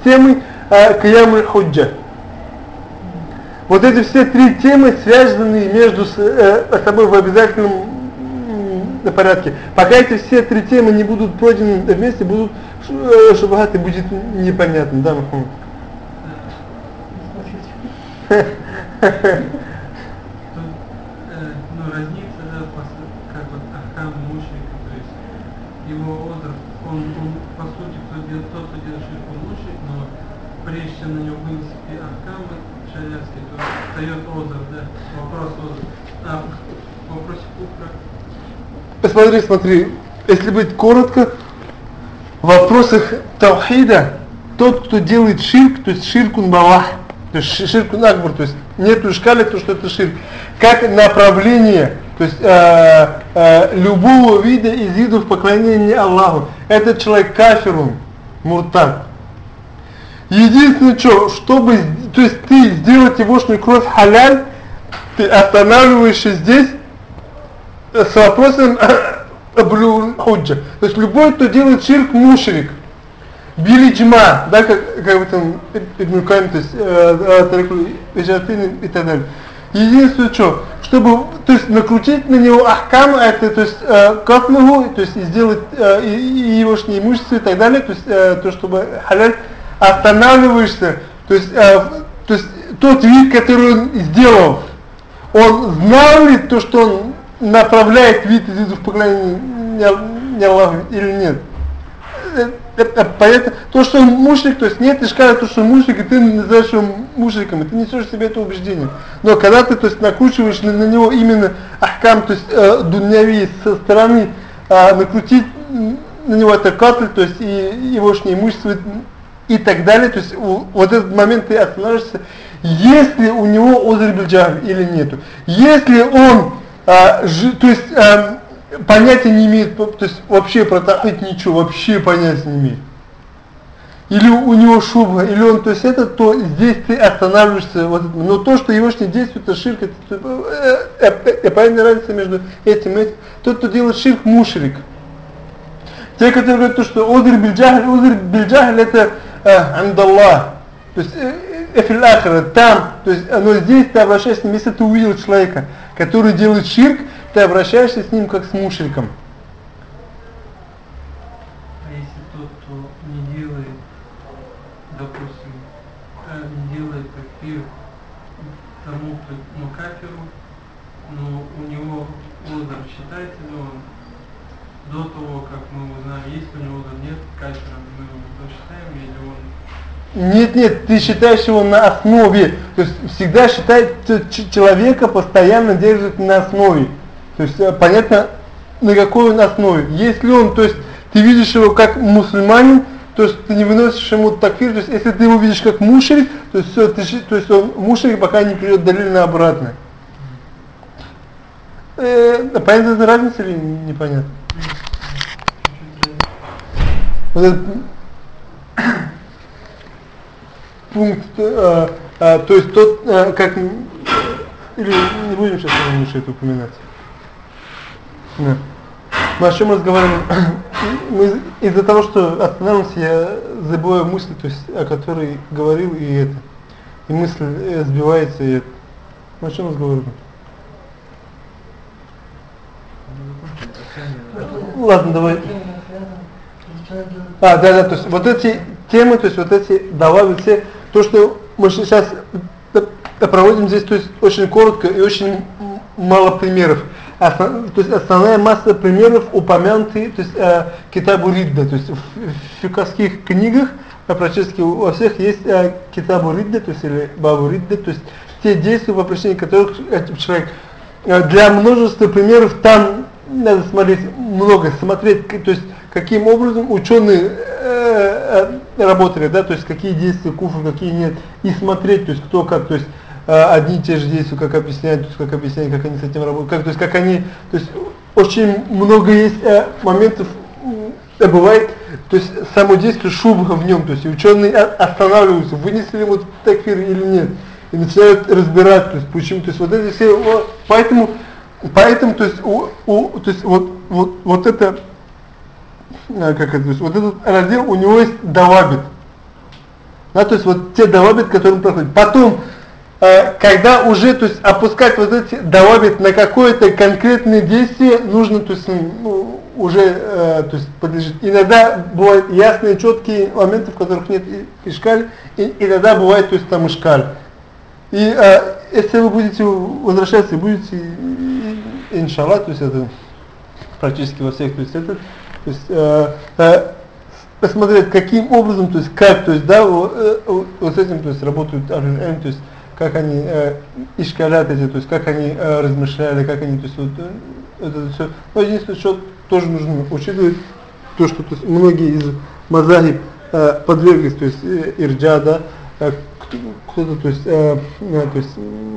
A: с темой э, Киямуль Худжа. Вот эти все три темы связаны между э, собой в обязательном э, порядке. Пока эти все три темы не будут пройдены вместе, будут э, шабахаты будет непонятно, да, Махмуд?
B: ну, да, как вот Ахкам мушрика, то есть его озр, он, по сути, кто делает, тот, кто делает но прежде чем на него вынести Ахкамы то встает озр, да, вопрос озр. А, вопросе куфра.
A: Посмотри, смотри, если быть коротко, в вопросах Таухида, тот, кто делает ширк, то есть ширкун балах, то есть ширкун акбар, то есть нету шкали, то что это ширк, как направление, то есть э, э, любого вида из видов поклонения Аллаху, этот человек кафирун, муртад. Единственное, что, чтобы, то есть ты сделать егошную кровь халяль, ты останавливаешься здесь с вопросом худжа. То есть любой, кто делает ширк, мушрик. Били джма, да, как, как в этом Ибн Кайм, то есть э, э, и так далее. Единственное, что, чтобы, то есть накрутить на него ахкам, это, то есть э, кафлюгу, то есть сделать э, и, и его имущество и так далее, то есть э, то, чтобы халяль, останавливаешься, то есть, э, то есть тот вид, который он сделал, он знал ли то, что он направляет вид из видов поклонения не Аллаху или нет. Э, э, поэтому то, что он мушрик, то есть нет ишкара, то, что он мушрик, и ты называешь его мушриком, и ты несешь себе это убеждение. Но когда ты то есть, накручиваешь на, на него именно ахкам, то есть э, дуньяви со стороны, э, накрутить на него это катль, то есть и его имущество и так далее, то есть вот этот момент ты останавливаешься, если у него озер или нету. Если он а, ж, то есть а, понятия не имеет, то есть вообще про тахид ничего, вообще понятия не имеет. Или у него шуба, или он, то есть это, то здесь ты останавливаешься, вот, но то, что его действует, это ширк, это, это, это, это понятная разница между этим и этим. Тот, кто делает ширк, мушрик. Те, которые говорят, то, что озер бильджахаль, озер бильджахаль это э, амдаллах. То есть эфир ахра, там, то есть, но здесь ты обращаешься, если ты увидел человека, который делает ширк, ты обращаешься с ним как с мушриком.
B: А если тот, не делает, допустим, э, делает такфир тому, кто ну, но у него озер считается ли он до того, как мы узнаем, есть у него озер, нет кафера, мы его считаем, или он
A: нет, нет, ты считаешь его на основе. То есть всегда считать человека постоянно держит на основе. То есть э, понятно, на какой он основе. Если он, то есть ты видишь его как мусульманин, то есть ты не выносишь ему такфир, то есть если ты его видишь как мушрик, то есть все, ты, то есть он мушрик, пока не придет далее на обратное. Э, понятна разница или непонятно? Вот это, пункт, э, э, то есть тот, э, как, или не будем сейчас лучше это упоминать. Да. Мы о чем разговариваем? Из-за того, что останавливаемся, я забываю мысли, то есть о которой говорил и это. И мысль э, сбивается и это. Мы о чем разговариваем? Ладно, давай. А, да, да, то есть вот эти темы, то есть вот эти давали все то, что мы сейчас проводим здесь, то есть очень коротко и очень мало примеров. Основ, то есть основная масса примеров упомянуты, то есть э, Китабу Ридда, то есть в, фикасских книгах, а практически во всех есть э, Китабу Ридда, то есть или Бабу Ридда, то есть те действия, по причине которых человек э, для множества примеров там надо смотреть много, смотреть, то есть каким образом ученые э, э, работали, да, то есть какие действия куфр, какие нет, и смотреть, то есть кто как, то есть э, одни и те же действия, как объясняют, то есть как объясняют, как они с этим работают, как, то есть как они, то есть очень много есть э, моментов, э, бывает, то есть само действие шубха в нем, то есть ученые останавливаются, вынесли ли вот такфир или нет, и начинают разбирать, то есть почему, то есть вот эти все, поэтому, поэтому, то есть, у, у, то есть вот, вот, вот это, э, как это, то есть вот этот раздел, у него есть давабит, да, то есть вот те давабит, которые он проходит. Потом, э, когда уже, то есть опускать вот эти давабит на какое-то конкретное действие, нужно, то есть, ну, уже, э, то есть подлежит. Иногда бывают ясные, четкие моменты, в которых нет ишкаль, и иногда бывает, то есть там ишкаль. И э, если вы будете возвращаться, будете, иншаллах, то есть это практически во всех, то есть это, то есть, э, э, посмотреть, каким образом, то есть как, то есть, да, вот, э, вот с этим, то есть работают то есть как они э, ишкалят эти, то есть как они э, размышляли, как они, то есть вот, э, это все. Но единственное, что тоже нужно учитывать, то, что то есть, многие из мазахиб э, подверглись, то есть э, ирджа, да, э, кто-то, то есть, э, э, то есть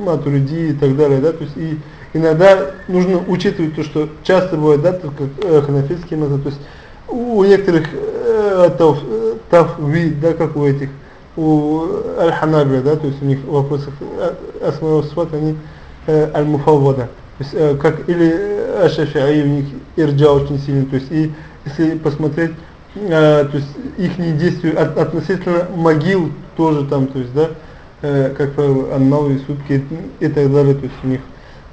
A: матуриди и так далее, да, то есть и иногда нужно учитывать то, что часто бывает, да, как э, ханафитские мазахи, то есть у некоторых э, таф, тафви, да, как у этих, у аль-ханабля, да, то есть у них в вопросах асма сват, они э, аль-муфаввада, то есть э, как или ашафиаи, у них ирджа очень сильный, то есть и если посмотреть, э, то есть их действия от, относительно могил тоже там, то есть, да, э, как правило, сутки и, и так далее, то есть у них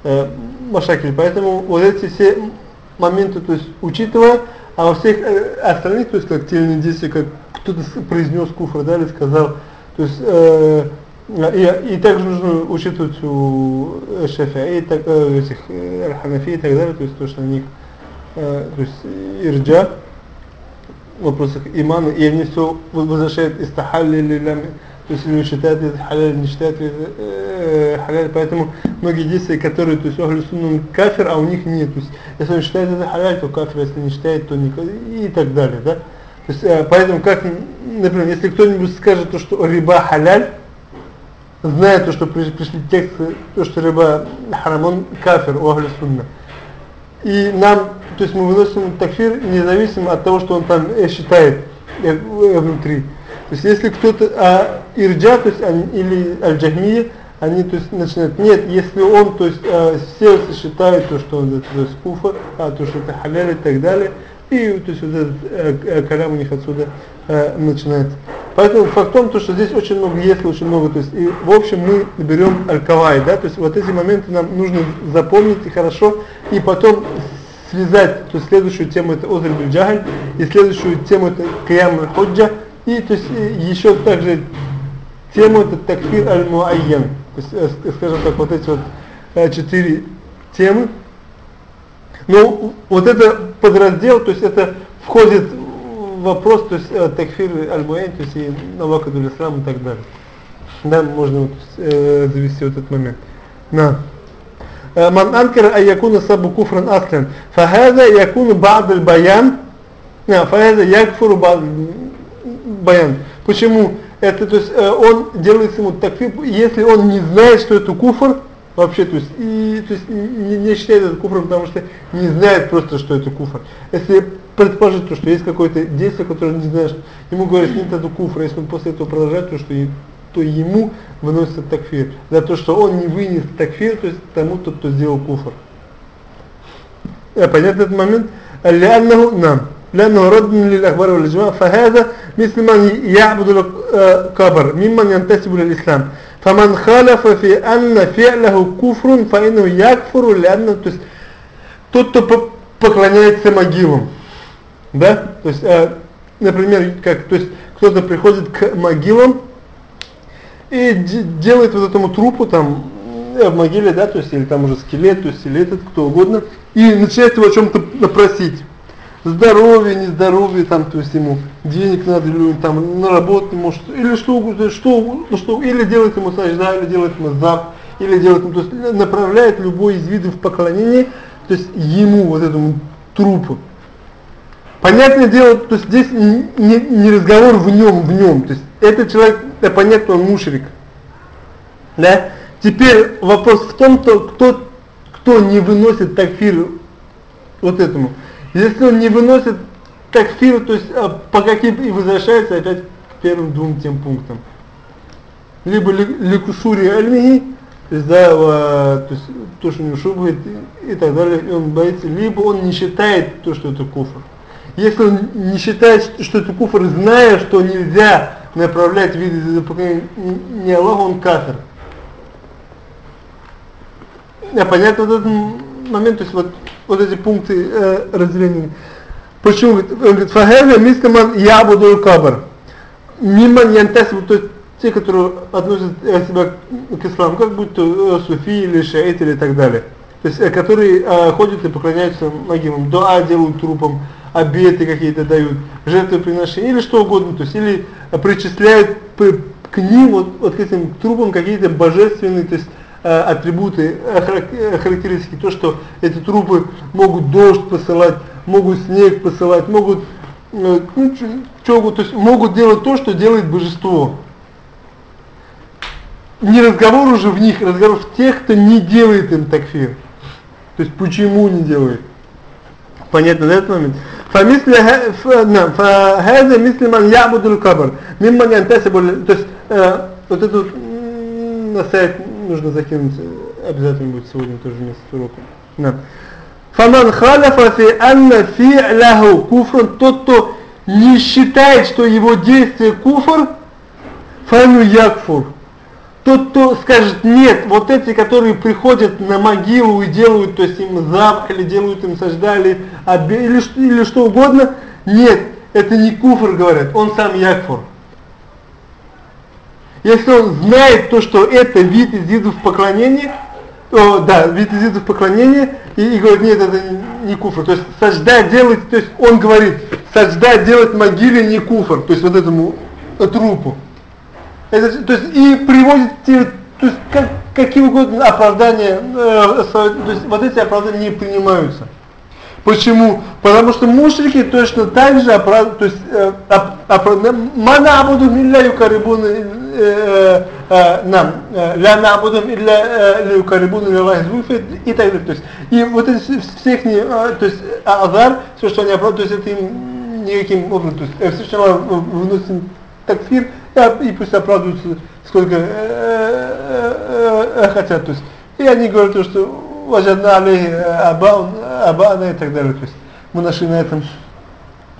A: э, машакель, поэтому вот эти все моменты, то есть учитывая, а во всех э, остальных, то есть как те действия, как кто-то произнес куфр, да, или сказал, то есть э, и, и также нужно учитывать у шафиа, и так, э, этих э, и так далее, то есть то, что у них, э, то есть ирджа, в вопросах имана, и они все возвращают из тахалли есть люди считают это халяль, не считают это э, халяль, поэтому многие действия, которые, то есть ахлю сунна кафир, а у них нет, то есть если он считает это халяль, то кафир, если не считает, то не и так далее, да. То есть, э, поэтому как, например, если кто-нибудь скажет то, что риба халяль, зная то, что пришли тексты, то, что риба харам, он кафир у ахлю сунна. И нам, то есть мы выносим такфир независимо от того, что он там э, считает э, внутри. То есть если кто-то, а ирджа, то есть они, или аль-джахмия, они то есть начинают, нет, если он, то есть э, сердце считает то, что он это то есть куфа, а то, что это халяль и так далее, и то есть вот этот э, э калям у них отсюда э, начинается. Поэтому факт в том, то, что здесь очень много, если очень много, то есть и в общем мы берем аль-кавай, да, то есть вот эти моменты нам нужно запомнить и хорошо, и потом связать, то есть следующую тему это Озр Джахаль, и следующую тему это Киям Худжа, и то есть еще также тему это такфир аль-муайян. То есть, э, скажем так, вот эти вот э, четыре темы. Но вот это подраздел, то есть это входит в вопрос, то есть э, такфир аль-муайян, то есть и навакадуль ислам и так далее. Да, можно вот, э, завести вот этот момент. На. من أنكر أن يكون السب كفرا أصلا فهذا يكون بعد البيان فهذا يكفر بعد баян. Почему? Это, то есть, э, он делает ему такфир, если он не знает, что это куфр, вообще, то есть, и, то есть не, не считает это куфром, потому что не знает просто, что это куфр. Если предположить то, что есть какое-то действие, которое не знаешь, ему говорят, нет, это куфр, если он после этого продолжает, то, что то ему выносится такфир. За то, что он не вынес такфир, то есть тому, тот, кто сделал куфр. А, понятно этот момент? Ляннаху нам. لأنه رد للأخبار والإجماع فهذا مثل من يعبد القبر ممن ينتسب للإسلام فمن خالف في أن فعله كفر فإنه يكفر لأنه тот, кто поклоняется могилам, да, то есть, э, например, как, то есть кто-то приходит к могилам и делает вот этому трупу там в могиле, да, то есть или там уже скелет, то есть или этот кто угодно, и начинает его о чем-то просить здоровье, нездоровье, там, то есть ему денег надо, или там на работу может, или что, что, ну, что, или делает ему сажда, или делает ему зап, или делает ему, то есть направляет любой из видов поклонения, то есть ему, вот этому трупу. Понятное дело, то есть здесь не, не разговор в нем, в нем, то есть этот человек, да, понятно, он мушрик. Да? Теперь вопрос в том, кто, кто не выносит такфир вот этому. Если он не выносит такфир, то есть а, по каким и возвращается опять к первым двум тем пунктам. Либо ликушури альмихи, есть, да, то есть то, что у него шубает и, и так далее, и он боится, либо он не считает то, что это куфр. Если он не считает, что это куфр, зная, что нельзя направлять виды поклонения не Аллаху, он кафир. А понятно вот этот момент, то есть вот, вот эти пункты э, разделения. Почему? Он говорит, фахеля мислиман ябуду кабр. Миман янтасибу, то есть те, которые относят себя к исламу, как будто э, суфи или шаит или так далее. То есть, э, которые э, ходят и поклоняются могилам, дуа делают трупам, обеты какие-то дают, жертвоприношения или что угодно, то есть, или причисляют к ним, вот, вот к этим трупам какие-то божественные, то есть, э, атрибуты, э, характеристики, то, что эти трупы могут дождь посылать, могут снег посылать, могут, э, ну, что, то есть, могут делать то, что делает божество не разговор уже в них, разговор в тех, кто не делает им такфир. То есть почему не делает? Понятно, да, этот момент? فمثل نعم فهذا مثل من يعبد القبر ممن ينتسب то есть э, вот эту на сайт нужно закинуть, э, обязательно будет сегодня тоже вместе с уроком. Да. Фаман халяфа фи анна фи ляху куфран, тот, кто не считает, что его действие куфр, фану якфур. Тот, кто скажет нет, вот эти, которые приходят на могилу и делают, то есть им запах, или делают им саждали, или, или что угодно, нет, это не куфр, говорят, он сам якфур. Если он знает то, что это вид из видов поклонения, о, да, вид из видов поклонения, и, и говорит, нет, это не, куфр. То есть сождать делать, то есть он говорит, сождать делать могиле не куфр, то есть вот этому трупу. Это, то есть и приводит то есть как, какие угодно оправдания, э, то есть вот эти оправдания не принимаются. Почему? Потому что мушрики точно так же оправдывают, то есть э, мана абуду милля э, э, нам, ля набуду илля юкарибуна лилахи зульфи и так далее. То есть и вот эти всех не, то есть азар, все, что они оправдывают, то есть это им никаким образом, то есть все, что мы выносим такфир, и пусть оправдываются сколько хотят. То есть, и они говорят, что ваджадна алейхи абана и так далее. То есть мы нашли на этом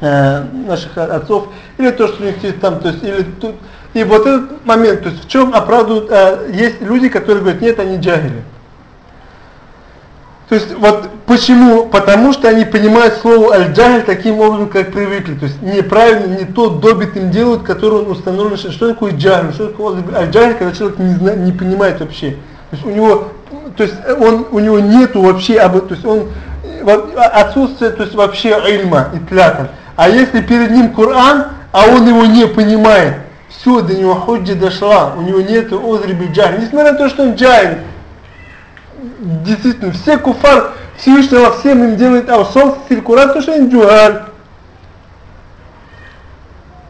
A: наших отцов, или то, что у них есть там, то есть, или тут. И вот этот момент, то есть в чем оправдывают, э, есть люди, которые говорят, нет, они джагили. То есть вот почему? Потому что они понимают слово аль-джахиль таким образом, как привыкли. То есть неправильно, не тот добит им делают, который он установлен. Что такое джахиль? Что такое аль-джахиль, когда человек не, знает, не понимает вообще. То есть у него, то есть он, у него нету вообще, об, то есть он отсутствие, то есть вообще ильма и тлякан. А если перед ним Коран, а он его не понимает, все, до него худжи дошла, у него нет озриби джахиль. Несмотря на то, что он джахиль, действительно, все куфар Всевышнего всем им делает аусов филькурат, потому что они джуаль.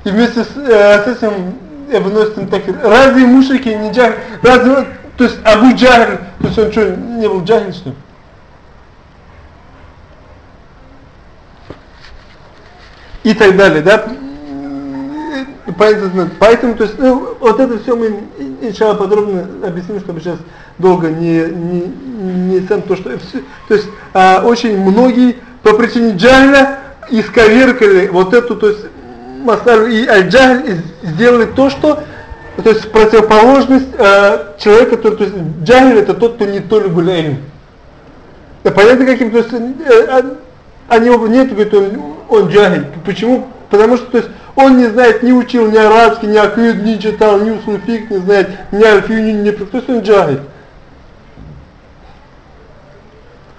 A: И вместе с, э, с этим я выносит им такие, разве мушрики не джахиль, разве, то есть Абу Джахиль, то есть он что, не был джахиль, что? И так далее, да? Поэтому, поэтому, то есть, ну, вот это все мы, иншалла, подробно объясним, чтобы сейчас долго не, не, не сам то, что все, то есть а, очень многие по причине джахля исковеркали вот эту, то есть масалю и аль-джахль сделали то, что то есть противоположность а, человека, который, то есть джахль это тот, кто не то ли гуляем. Да, понятно каким, то есть э, а, они оба нет, говорит, он, он джахиль. Почему? Потому что, то есть, он не знает, не учил ни арабский, ни акид, не читал, ни усулфик, не знает, ни альфию, ни, не, то есть он джахиль.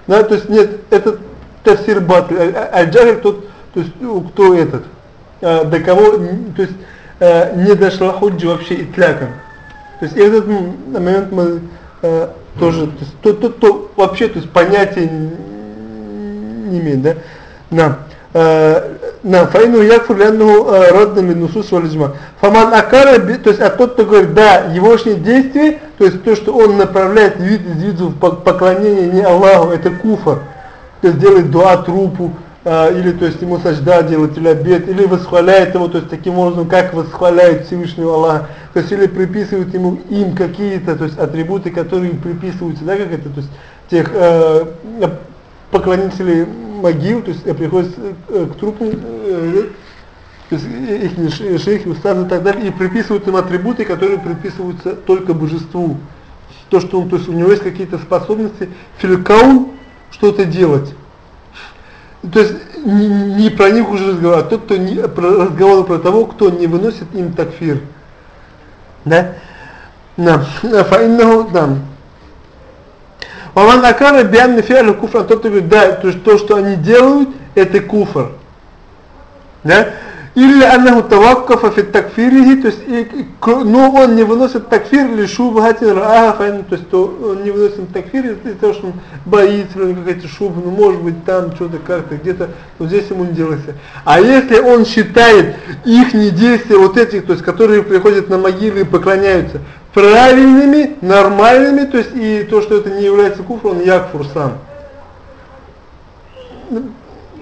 A: Да, то есть нет, этот тафсир батль, аль-джахиль тот, то есть кто этот, а, до кого, то есть а, не дошла худжи вообще итляком. То есть этот момент мы а, тоже, то есть тот, тот, кто вообще, то есть понятия не имеет, да, нам на фаину якфур лянну родна минусус валиджма. Фаман акара, то есть а тот, кто говорит, да, егошние действия то есть то, что он направляет вид из видов поклонение не Аллаху, это куфр. То есть делает дуа трупу, э, или то есть ему сажда делать или обед, или восхваляет его, то есть таким образом, как восхваляет Всевышнего Аллаха, то есть или приписывают ему им какие-то, то есть атрибуты, которые приписываются, да, как это, то есть тех э, поклонителей могил, то есть приходят э, к трупу, э, то есть их шейхи, устазы и так далее, и приписывают им атрибуты, которые приписываются только божеству. То, что он, то есть у него есть какие-то способности, филькаун, что-то делать. То есть не, не про них уже разговор, а тот, кто не, про, разговор про того, кто не выносит им такфир. Да? Да. Фаиннаху, да. Ваман акара биан фиалю куфра, тот, говорит, да, то, что они делают, это куфр. Да? Или аннаху таваккафа фи такфирихи, то есть, и, но он не выносит такфир или шубхатин раага то есть то он не выносит такфир из-за того, что он боится, или какая-то шуба, ну может быть там что-то как-то где-то, то здесь ему не делается. А если он считает их действия вот этих, то есть которые приходят на могилы и поклоняются, правильными, нормальными, то есть и то, что это не является куфром, он якфур сам.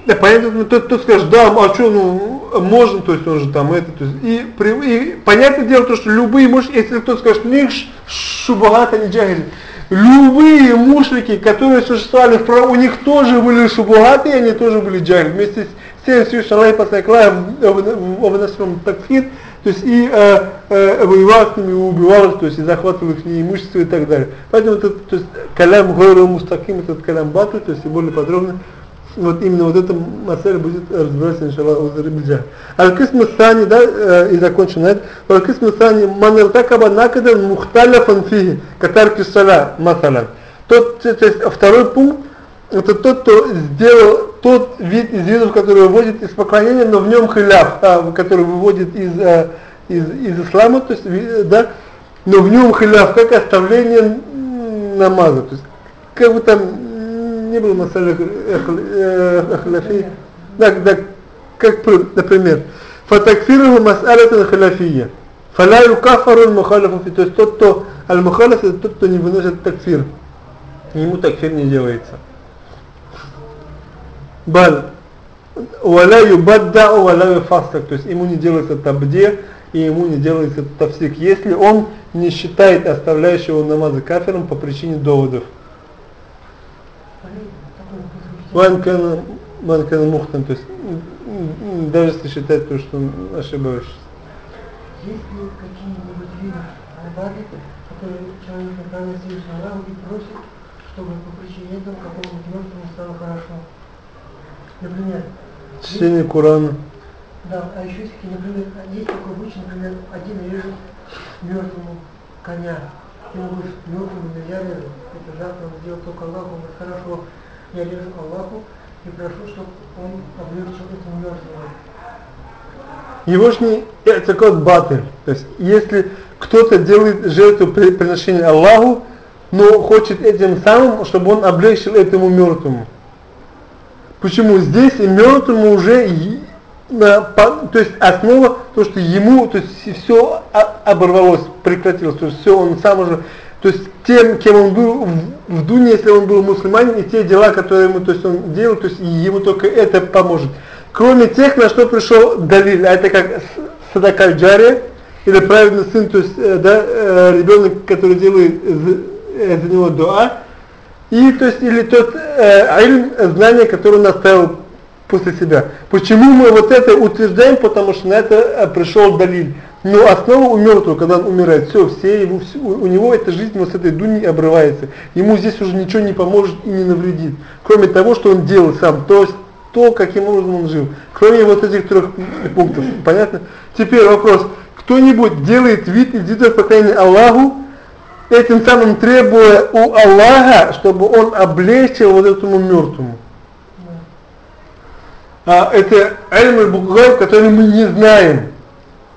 A: Да, понятно, тот, кто скажет, да, а что, ну, можно, то есть он же там это, то есть, и, и понятное дело, то, что любые мушрики, если кто скажет, них шубагат, они джахили, любые мушрики, которые существовали, у них тоже были шубагаты, и они тоже были джахили, вместе с тем, Всевышний Аллах Пасаклая в Такфир, то есть и э, э, воевал с ними, убивал, то есть и захватывал их имущество и так далее. Поэтому этот, то есть, калям гойру мустаким, этот калям бату, то есть и более подробно вот именно вот эта масель будет разбираться, иншаллах, у Зарибиджа. Аль-Кисм Сани, да, э, и закончим на это. Аль-Кисм Сани, ман иртакаба накадан мухталяфан фихи, катарки сала, масалан. Тот, то есть второй пункт, это тот, кто сделал тот вид из видов, который выводит из поклонения, но в нем хиляф, а, который выводит из, а, из, из ислама, то есть, да, но в нем хиляф, как оставление намаза, то есть, как бы там не было масалих ахляфи. Да, да, как, например, фатакфируху мас'алатан халяфия. Фала юкафару аль-мухалифу То есть тот, кто аль-мухалиф, это тот, кто не выносит такфир. Ему такфир не делается. Бал. Вала юбаддау вала юфастак. То есть ему не делается табде и ему не делается тавсик. Если он не считает оставляющего намаза кафиром по причине доводов. Ванкана, ванкана мухтан, то есть даже если считать то, что он ошибаешься.
C: Есть ли какие-нибудь виды айбады, которые человек направляет Всевышнему Аллаху и просит, чтобы по причине этого какому-нибудь мертвому стало хорошо? Например,
A: Чтение Корана.
C: Да, а еще есть, например, есть такой обычай, например, один режет мертвому коня. И он говорит, мертвому нельзя резать. Это завтра он сделал только Аллаху, он говорит, хорошо, я режу Аллаху и прошу, чтобы он облегчил этому мертвому.
A: Это код баты. То есть, если кто-то делает жертву приношения Аллаху, но хочет этим самым, чтобы он облегчил этому мертвому. Почему здесь мертвому уже то есть основа то, что ему, то есть все оборвалось, прекратилось, то есть все он сам уже то есть тем, кем он был в, Дуне, если он был мусульманин, и те дела, которые ему, то есть он делал, то есть ему только это поможет. Кроме тех, на что пришел Далиль, а это как Садакаль Джари, или праведный сын, то есть э, да, э, ребенок, который делает за, за него дуа, и то есть или тот э, знание, которое он оставил после себя. Почему мы вот это утверждаем? Потому что на это э, пришел Далиль. Но основа у мертвого, когда он умирает, все, все его, все, у него эта жизнь вот с этой дуни обрывается. Ему здесь уже ничего не поможет и не навредит. Кроме того, что он делал сам, то есть то, каким образом он жил. Кроме вот этих трех пунктов. Понятно? Теперь вопрос. Кто-нибудь делает вид из видов поклонения Аллаху, этим самым требуя у Аллаха, чтобы он облегчил вот этому мертвому. А, это аль который мы не знаем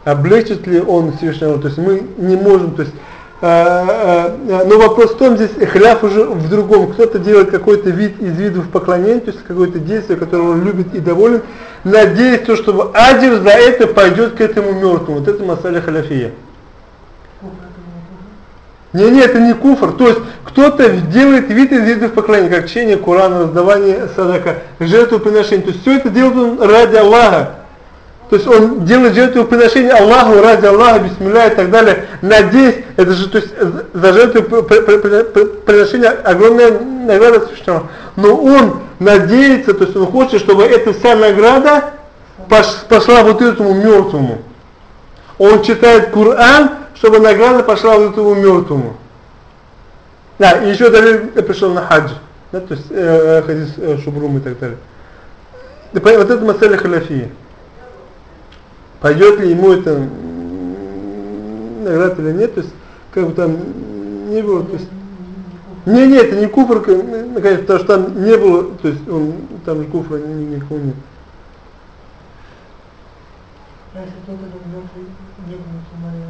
A: облегчит ли он Всевышнего, то есть мы не можем, то есть, а, а, но вопрос в том, здесь хляф уже в другом, кто-то делает какой-то вид из видов поклонения, то есть какое-то действие, которое он любит и доволен, надеясь, то, чтобы адир за это пойдет к этому мертвому, вот это масаля халяфия. Не, не, это не куфр. То есть кто-то делает вид из видов поклонения, как чтение Курана, раздавание садака, жертвоприношение. То есть все это делает он ради Аллаха. То есть он делает жертвоприношение Аллаху ради Аллаха, бисмилля и так далее. Надеюсь, это же то есть, за жертвоприношение огромная награда Всевышнего. Но он надеется, то есть он хочет, чтобы эта вся награда пошла вот этому мертвому. Он читает Коран, чтобы награда пошла вот этому мертвому. Да, и еще далее пришел на хадж. Да, то есть э, хадис э, Шубрум и так далее. Вот это масаля халяфии. Пойдет ли ему это награда или нет, то есть как бы там не было, то есть не, не, это не куфр, конечно, потому что там не было, то есть он, там же куфра никакого нет.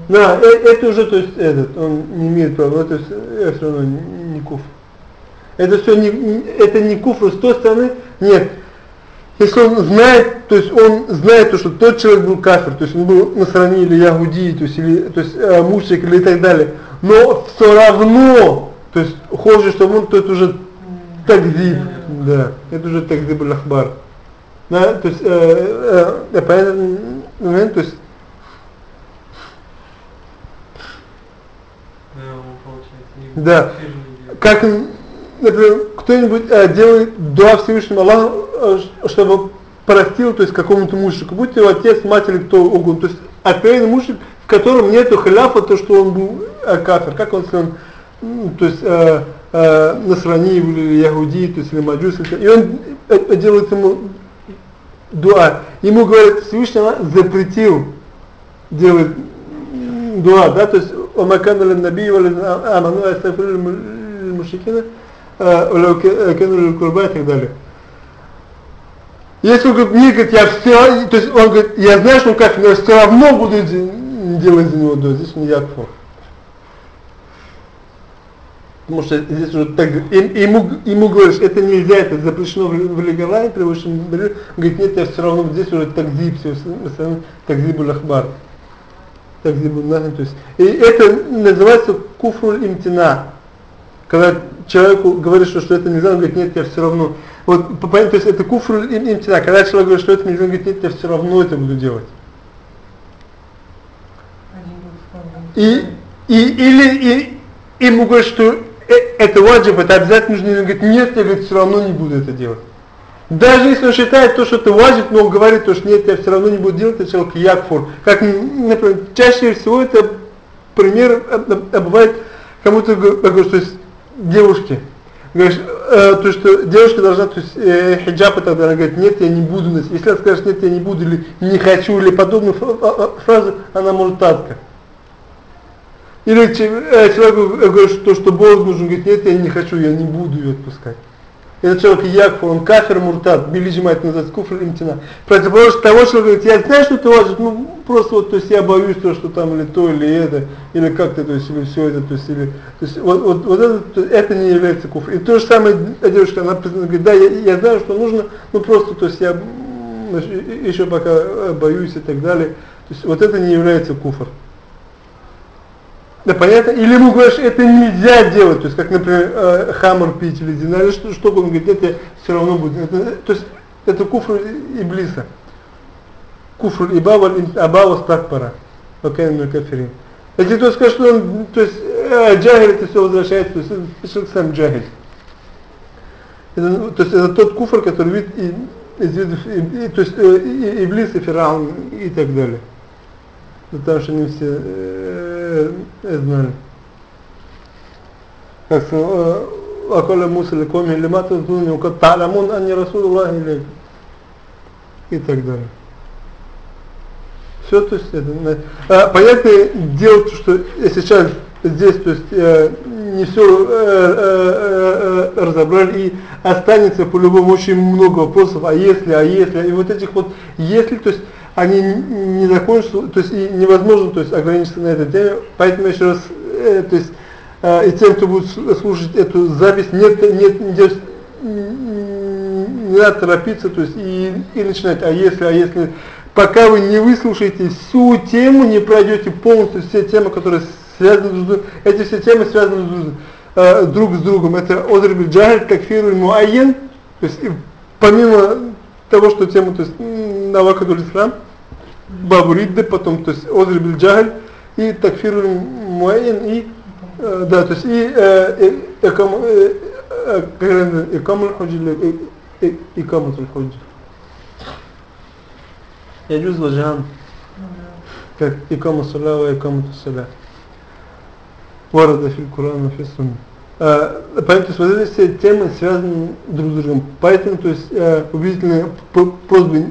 A: Да, э, это уже, то есть, этот, он не имеет права, то есть, я все равно не, не куфр. Это все не, это не куфр с той стороны, нет. Если он знает, то есть он знает, то, что тот человек был кафир, то есть он был на стороне или ягуди, то есть, или, то есть э, мушрик или и так далее, но все равно, то есть хочет, чтобы он, то это уже тагдиб, да, это уже тагдиб аль-ахбар. Да, то есть, э, э, понятно, момент, то есть Да. Как, кто-нибудь э, делает дуа Всевышнему Аллаху, э, чтобы простил, то есть какому-то мужику, будь его отец, мать или кто угодно, то есть откровенный мужик, в котором нету халяфа, то что он был э, кафир, как он, он, то есть э, э, насрани или яхуди, то есть или маджус, и он э, делает ему дуа, ему говорят, Всевышний Аллах запретил делать дуа, да, то есть «Омакан алин набий валин аману астафир мушикина» Э, э, кинули курба и так далее. Если он говорит, говорит, я все, то есть он говорит, я знаю, что он как, но все равно буду делать за него дождь, здесь не якфу. Потому что здесь уже так, ему, ему говоришь, это нельзя, это запрещено в Легалай, превышено, говорит, нет, я все равно, здесь уже такзиб, все, такзибу лахбар, такзибу нахин, то есть, и это называется куфруль имтина, когда человеку говоришь, что, это нельзя, он говорит, нет, я все равно. Вот, то есть это куфруль имтина. Когда человек говорит, что это нельзя, он говорит, нет, я все равно это буду делать. И, и, или и, ему говорят, что э, это ваджиб, это обязательно нужно, он говорит, нет, я говорит, все равно не буду это делать. Даже если он считает то, что это важит, но он говорит, то, что нет, я все равно не буду делать, это человек якфур. Как, например, чаще всего это пример э, бывает кому-то, что девушки. Говоришь, э, то, что девушка должна, то есть э, хиджаб и так она говорит, нет, я не буду носить. Если она скажет, нет, я не буду, или не хочу, или подобную фразу, она может татка. Или человек говорит, что, что Бог нужен, говорит, нет, я не хочу, я не буду ее отпускать. Этот человек якфур, он кафир муртад, билиджима это называется куфр имтина. Противоположность того, что говорит, я знаю, что это важно, ну просто вот, то есть я боюсь то, что там или то, или это, или как-то, то есть, или все это, то есть, или, то есть, вот, вот, вот это, то, это не является куфр. И то же самое девушка, она говорит, да, я, я знаю, что нужно, ну просто, то есть я еще пока э, боюсь и так далее. То есть вот это не является куфр. Да, понятно? Или ему говоришь, это нельзя делать, то есть, как, например, э, хаммер пить или дина, или что, что он говорит, это все равно будет. Это, то есть, это куфр иблиса куфр иба валь аба вастакбара. Ну, Если кто скажет, что он, то есть, э, джагель, это все возвращается, то есть, человек сам джагель. Это, ну, то есть, это тот куфр, который вид, и, из видов, и, и, то есть, э, и, Иблис, и Фераун, и так далее. Потому что они все э, э, знали. Как сказал, э, «Акаля Муса ликоми лимата зуни укат та'ламун анни Расулуллахи И так далее. Все, то есть это, а, понятное дело, что сейчас здесь, то есть э, не все э, э, э, разобрали и останется по-любому очень много вопросов, а если, а если, и вот этих вот если, то есть они не закончатся, то есть и невозможно то есть, ограничиться на этой теме, поэтому еще раз, э, то есть э, и тем, кто будет слушать эту запись, нет, нет, нет, не надо торопиться, то есть и, и начинать, а если, а если, пока вы не выслушаете всю тему, не пройдете полностью все темы, которые связаны. Эти все темы связаны э, друг с другом. Это Озребель Джахаль, Такфир Муайен. То есть помимо того, что тема, то есть Навакадуль Ислам, Бабу Ридды, потом, то есть Озребель Джахаль и Такфир Муайен и э, да, то есть и э, Экам Икамуль Худжи или Икамутуль Яджуз ва джам. Как икама салава, кому тусаля. Варада фил Курана, фил сунна. А, поэтому, смотрите, все темы связаны друг с другом. Поэтому, то есть, э, убедительные просьбы,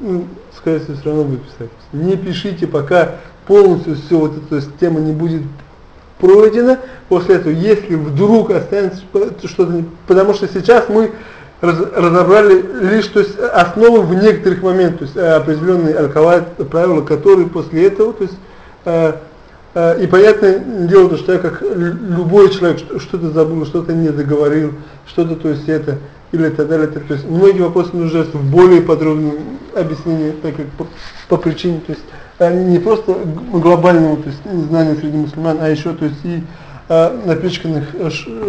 A: ну, скорее всего, все равно выписать. Не пишите, пока полностью все вот эта тема не будет пройдена. После этого, если вдруг останется что-то, потому что сейчас мы раз, разобрали лишь то есть, основы в некоторых моментах, то есть э, определенные алкавай, правила, которые после этого, то есть э, э, и понятное дело, то, что я как любой человек что-то забыл, что-то не договорил, что-то то есть это, или так далее, то есть многие вопросы нуждаются в более подробном объяснении, так как по, по причине, то есть э, не просто глобального то есть, знания среди мусульман, а еще то есть и э, напичканных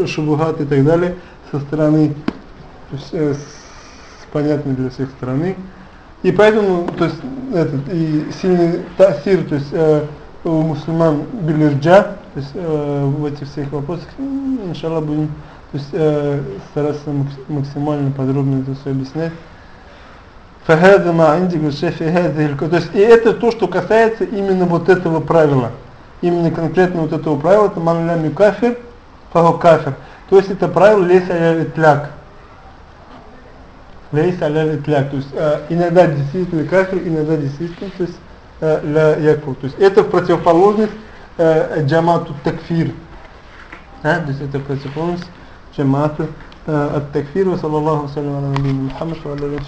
A: шабугат и так далее со стороны то есть э, с, понятной для всех стороны. И поэтому, то есть, этот, и сильный тасир, то есть э, у мусульман билирджа, то есть э, в этих всех вопросах, иншаллах будем то есть, э, стараться максимально подробно это все объяснять. Ма инди шефи То есть и это то, что касается именно вот этого правила. Именно конкретно вот этого правила, это манлями кафир, фахо кафир. То есть это правило леса итляк лейса итляк. То есть э, иногда действительно кафир, иногда действительно, то есть э, ля якфур. То есть это в противоположность э, джамату такфир. А, то есть это противоположность джамату э, от такфир. Саллаллаху салям аля набийна Мухаммад ва аля